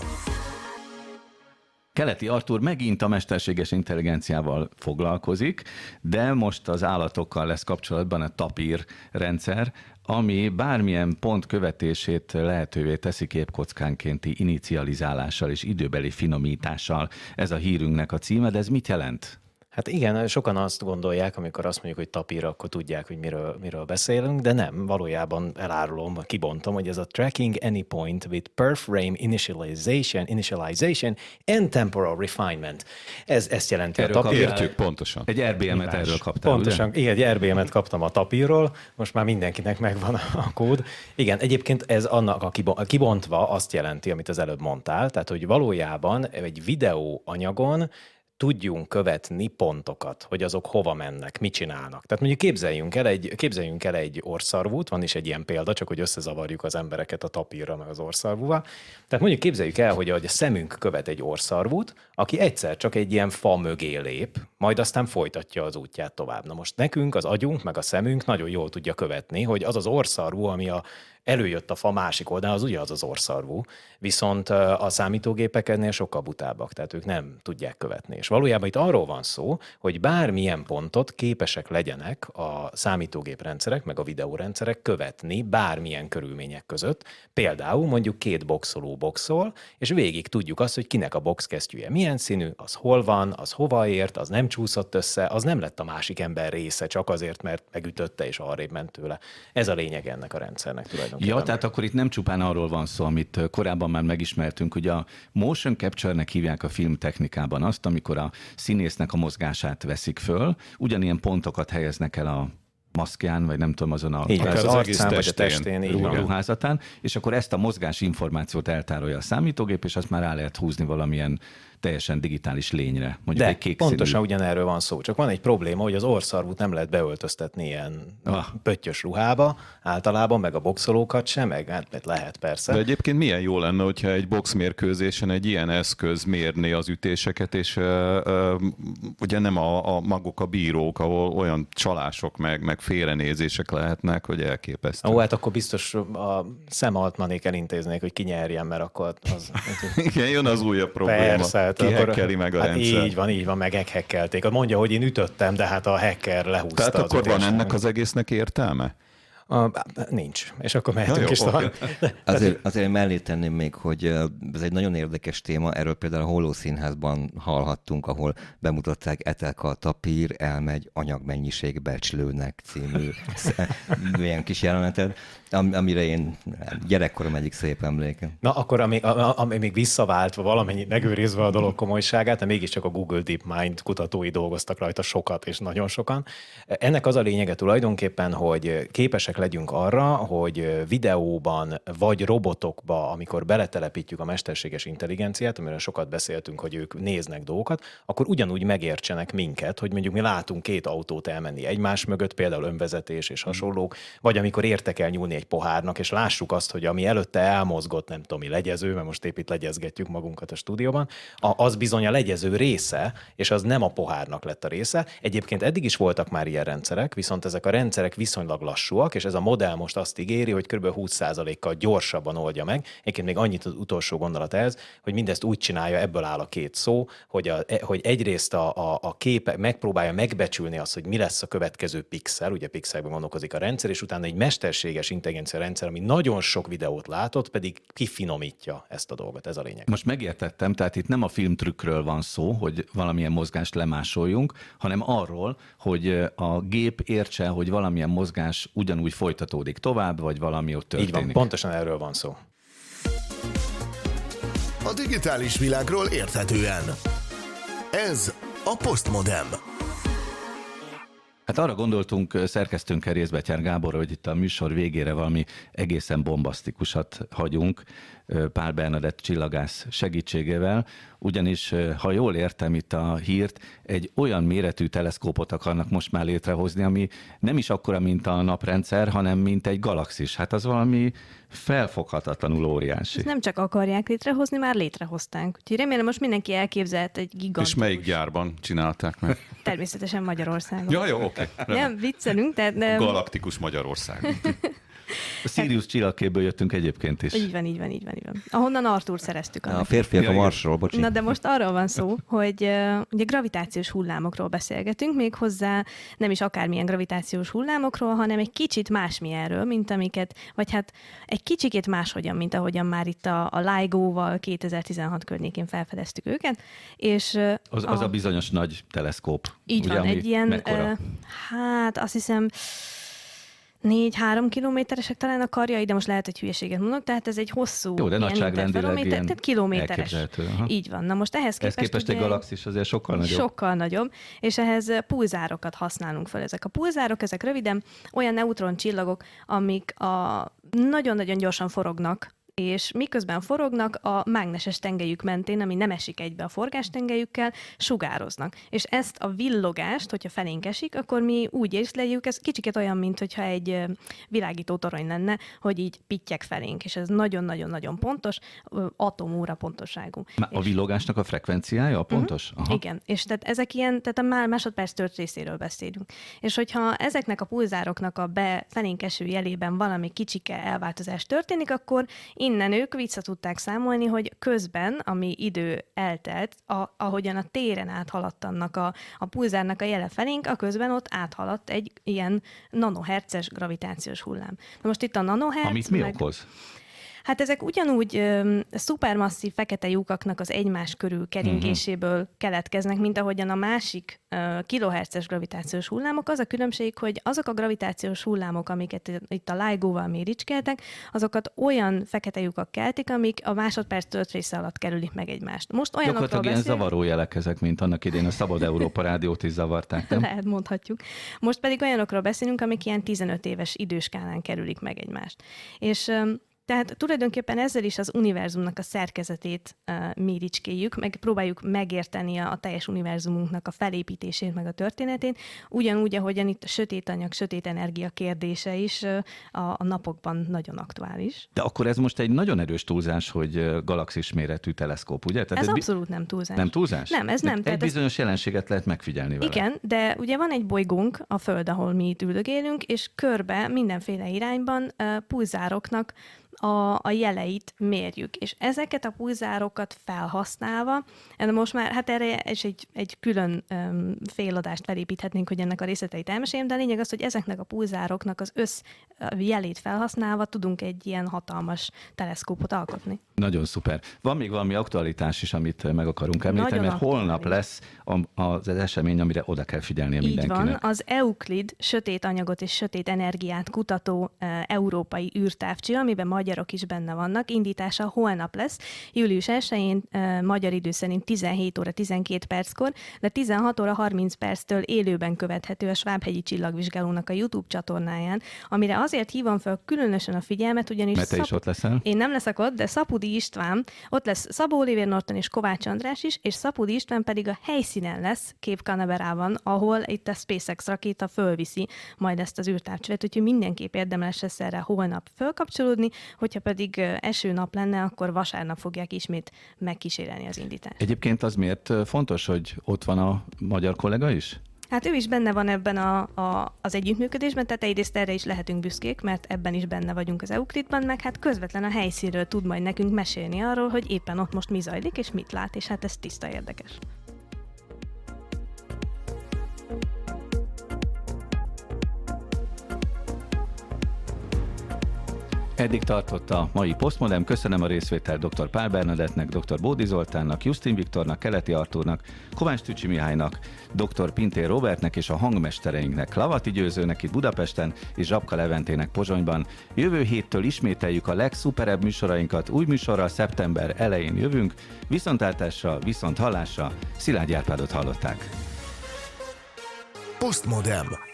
Keleti Artur megint a mesterséges intelligenciával foglalkozik, de most az állatokkal lesz kapcsolatban a tapír rendszer, ami bármilyen pont követését lehetővé teszi képkockánkénti inicializálással és időbeli finomítással. Ez a hírünknek a címe, de ez mit jelent? Hát igen, sokan azt gondolják, amikor azt mondjuk, hogy tapír, akkor tudják, hogy miről, miről beszélünk, de nem, valójában elárulom, kibontom, hogy ez a tracking any point with per frame initialization, initialization and temporal refinement. Ez ezt jelenti Erről a tapír. Értjük pontosan. Egy RBM-et erről kaptál, Pontosan, ugye? igen, egy RBM-et kaptam a tapírról, most már mindenkinek megvan a kód. Igen, egyébként ez annak a kibontva azt jelenti, amit az előbb mondtál, tehát hogy valójában egy videó anyagon tudjunk követni pontokat, hogy azok hova mennek, mit csinálnak. Tehát mondjuk képzeljünk el egy, képzeljünk el egy orszarvút, van is egy ilyen példa, csak hogy összezavarjuk az embereket a tapírra meg az orszarvúval. Tehát mondjuk képzeljük el, hogy a szemünk követ egy orszarvút, aki egyszer csak egy ilyen fa mögé lép, majd aztán folytatja az útját tovább. Na most nekünk az agyunk meg a szemünk nagyon jól tudja követni, hogy az az orszarvú, ami a előjött a fa másik oldalán, az ugyanaz az orszarvú, viszont a számítógépek ennél sokkal butábbak, tehát ők nem tudják követni. És valójában itt arról van szó, hogy bármilyen pontot képesek legyenek a számítógéprendszerek, meg a videórendszerek követni bármilyen körülmények között. Például mondjuk két boxoló boxol, és végig tudjuk azt, hogy kinek a boxkesztyűje milyen színű, az hol van, az hova ért, az nem csúszott össze, az nem lett a másik ember része csak azért, mert megütötte és arrébb ment tőle. Ez a lényeg ennek a rendszernek tulajdonképpen. Ja, tehát akkor itt nem csupán arról van szó, amit korábban már megismertünk, hogy a motion capture-nek hívják a filmtechnikában azt, amikor a színésznek a mozgását veszik föl, ugyanilyen pontokat helyeznek el a maszkján, vagy nem tudom, azon a Így az, az egész arcán vagy a testén. így ruházatán, és akkor ezt a mozgás információt eltárolja a számítógép, és azt már rá lehet húzni valamilyen teljesen digitális lényre. Mondjuk De egy kék pontosan színű. ugyanerről van szó. Csak van egy probléma, hogy az orszarvút nem lehet beöltöztetni ilyen Ah. pöttyös ruhába, általában, meg a boxolókat sem, meg hát lehet persze. De egyébként milyen jó lenne, hogyha egy boxmérkőzésen egy ilyen eszköz mérné az ütéseket, és ö, ö, ugye nem a, a maguk a bírók, ahol olyan csalások meg, meg félrenézések lehetnek, hogy elképesztő. Ó, hát akkor biztos a szemaltmanék elintéznék, hogy ki nyerjen, mert akkor az... Igen, jön az újabb probléma. Persze, hát Ki akkor- meg a hát rendszer. Így van, így van, meg hekkelték. Mondja, hogy én ütöttem, de hát a hacker lehúzta Tehát akkor van ennek az egésznek értelme? A, nincs. És akkor mehetünk jó, is tovább. Azért, azért mellé tenném még, hogy ez egy nagyon érdekes téma, erről például a Holló Színházban hallhattunk, ahol bemutatták Etelka Tapír elmegy anyagmennyiségbecslőnek című sz- ilyen kis jelenetet, am- amire én gyerekkorom egyik szép emléke. Na akkor, ami, ami még visszaváltva, valamennyit megőrizve a dolog komolyságát, de mégiscsak a Google DeepMind kutatói dolgoztak rajta sokat és nagyon sokan. Ennek az a lényege tulajdonképpen, hogy képesek legyünk arra, hogy videóban vagy robotokba, amikor beletelepítjük a mesterséges intelligenciát, amiről sokat beszéltünk, hogy ők néznek dolgokat, akkor ugyanúgy megértsenek minket, hogy mondjuk mi látunk két autót elmenni egymás mögött, például önvezetés és hasonlók, vagy amikor értek el nyúlni egy pohárnak, és lássuk azt, hogy ami előtte elmozgott, nem tudom mi legyező, mert most épp itt legyezgetjük magunkat a stúdióban, az bizony a legyező része, és az nem a pohárnak lett a része. Egyébként eddig is voltak már ilyen rendszerek, viszont ezek a rendszerek viszonylag lassúak, és ez a modell most azt ígéri, hogy kb. 20%-kal gyorsabban oldja meg. Egyébként még annyit az utolsó gondolat ez, hogy mindezt úgy csinálja, ebből áll a két szó, hogy, a, hogy egyrészt a, a, a képe megpróbálja megbecsülni azt, hogy mi lesz a következő pixel, ugye pixelben gondolkozik a rendszer, és utána egy mesterséges intelligencia rendszer, ami nagyon sok videót látott, pedig kifinomítja ezt a dolgot. Ez a lényeg. Most megértettem, tehát itt nem a filmtrükkről van szó, hogy valamilyen mozgást lemásoljunk, hanem arról, hogy a gép értse, hogy valamilyen mozgás ugyanúgy folytatódik tovább, vagy valami ott történik. Így van, pontosan erről van szó. A digitális világról érthetően. Ez a Postmodem. Hát arra gondoltunk szerkesztőnkkel Részbetyár Gábor, hogy itt a műsor végére valami egészen bombasztikusat hagyunk Pál Bernadett csillagász segítségével, ugyanis, ha jól értem itt a hírt, egy olyan méretű teleszkópot akarnak most már létrehozni, ami nem is akkora, mint a naprendszer, hanem mint egy galaxis. Hát az valami felfoghatatlanul óriási. Ezt nem csak akarják létrehozni, már létrehozták. Úgyhogy remélem most mindenki elképzelt egy gigantikus. És melyik gyárban csinálták meg? Természetesen Magyarországon. Ja, jó, oké. Okay. Nem, viccelünk, tehát nem. Galaktikus Magyarország. A Sirius csillagképből jöttünk egyébként is. Így van, így van, így van. Így van. Ahonnan Artur szereztük. A férfiak a Marsról, bocsi. Na de most arról van szó, hogy uh, ugye gravitációs hullámokról beszélgetünk, még hozzá nem is akármilyen gravitációs hullámokról, hanem egy kicsit másmilyenről, mint amiket, vagy hát egy kicsikét máshogyan, mint ahogyan már itt a, a LIGO-val 2016 környékén felfedeztük őket. És, uh, az, az a, a bizonyos nagy teleszkóp. Így ugye, van, egy ilyen, uh, hát azt hiszem, négy-három kilométeresek talán a karjai, de most lehet, hogy hülyeséget mondok, tehát ez egy hosszú Jó, de nagyságrendileg ilyen tehát kilométeres. Így van. Na most ehhez képest, ehhez képest egy galaxis azért sokkal nagyobb. Sokkal nagyobb, és ehhez pulzárokat használunk fel. Ezek a pulzárok, ezek röviden olyan neutroncsillagok, amik a nagyon-nagyon gyorsan forognak és miközben forognak, a mágneses tengelyük mentén, ami nem esik egybe a forgástengelyükkel, sugároznak. És ezt a villogást, hogyha felénk esik, akkor mi úgy észleljük, ez kicsit olyan, mint hogyha egy világító torony lenne, hogy így pittyek felénk, és ez nagyon-nagyon-nagyon pontos, atomóra pontosságú. Má a villogásnak a frekvenciája a pontos? Uh-huh. Aha. Igen, és tehát ezek ilyen, tehát a már másodperc tört részéről beszélünk. És hogyha ezeknek a pulzároknak a be felénk eső jelében valami kicsike elváltozás történik, akkor innen ők vissza tudták számolni, hogy közben, ami idő eltelt, a, ahogyan a téren áthaladt annak a, a pulzárnak a jele felénk, a közben ott áthaladt egy ilyen nanohertzes gravitációs hullám. Na most itt a nanohertz... Amit mi meg... okoz? Hát ezek ugyanúgy ö, szupermasszív fekete lyukaknak az egymás körül keringéséből uh-huh. keletkeznek, mint ahogyan a másik ö, kilohertzes gravitációs hullámok. Az a különbség, hogy azok a gravitációs hullámok, amiket itt a LIGO-val méricskeltek, azokat olyan fekete lyukak keltik, amik a másodperc tört része alatt kerülik meg egymást. Most olyanokról beszél... ilyen zavaró jelek ezek, mint annak idén a Szabad Európa Rádiót is zavarták, nem? Lehet, mondhatjuk. Most pedig olyanokról beszélünk, amik ilyen 15 éves időskálán kerülik meg egymást. És tehát tulajdonképpen ezzel is az univerzumnak a szerkezetét uh, méricskéljük, meg próbáljuk megérteni a, a teljes univerzumunknak a felépítését, meg a történetét, ugyanúgy, ahogyan itt a sötét anyag, sötét energia kérdése is uh, a, a napokban nagyon aktuális. De akkor ez most egy nagyon erős túlzás, hogy galaxis méretű teleszkóp, ugye? Tehát ez, ez abszolút nem túlzás. Nem túlzás? Nem, ez nem. Egy tehát bizonyos ez... jelenséget lehet megfigyelni vele. Igen, de ugye van egy bolygónk, a Föld, ahol mi itt üldögélünk, és körbe mindenféle irányban uh, pulzároknak a, a jeleit mérjük. És ezeket a pulzárokat felhasználva, most már, hát erre is egy, egy külön um, féladást felépíthetnénk, hogy ennek a részleteit elmeséljem, de a lényeg az, hogy ezeknek a pulzároknak az össz jelét felhasználva tudunk egy ilyen hatalmas teleszkópot alkotni. Nagyon szuper. Van még valami aktualitás is, amit meg akarunk említeni, Nagyon mert aktuális. holnap lesz az esemény, amire oda kell figyelnie Így mindenkinek. van, az Euclid sötét anyagot és sötét energiát kutató uh, európai űrtávcsi, amiben magyarok is benne vannak. Indítása holnap lesz, július 1-én uh, magyar idő szerint 17 óra 12 perckor, de 16 óra 30 perctől élőben követhető a Svábhegyi Csillagvizsgálónak a YouTube csatornáján, amire azért hívom fel különösen a figyelmet, ugyanis... Mert te Szap... is ott leszel? Én nem leszek ott, de Szapudi István, ott lesz Szabó Oliver Norton és Kovács András is, és Szapudi István pedig a helyszínen lesz, Cape Canaverában, ahol itt a SpaceX rakéta fölviszi majd ezt az űrtávcsövet, úgyhogy mindenképp érdemes lesz erre holnap fölkapcsolódni, hogyha pedig eső nap lenne, akkor vasárnap fogják ismét megkísérelni az indítást. Egyébként az miért fontos, hogy ott van a magyar kollega is? Hát ő is benne van ebben a, a, az együttműködésben, tehát egyrészt erre is lehetünk büszkék, mert ebben is benne vagyunk az Euclidban, meg hát közvetlen a helyszínről tud majd nekünk mesélni arról, hogy éppen ott most mi zajlik, és mit lát, és hát ez tiszta érdekes. Eddig tartott a mai Postmodem. Köszönöm a részvételt dr. Pál Bernadettnek, dr. Bódi Zoltánnak, Justin Viktornak, Keleti Artúrnak, Kovács Tücsi Mihálynak, dr. Pintér Robertnek és a hangmestereinknek, Lavati Győzőnek itt Budapesten és Zsapka Leventének Pozsonyban. Jövő héttől ismételjük a legszuperebb műsorainkat. Új műsorral szeptember elején jövünk. Viszontlátásra, viszont hallásra. Szilágy Árpádot hallották. Postmodem.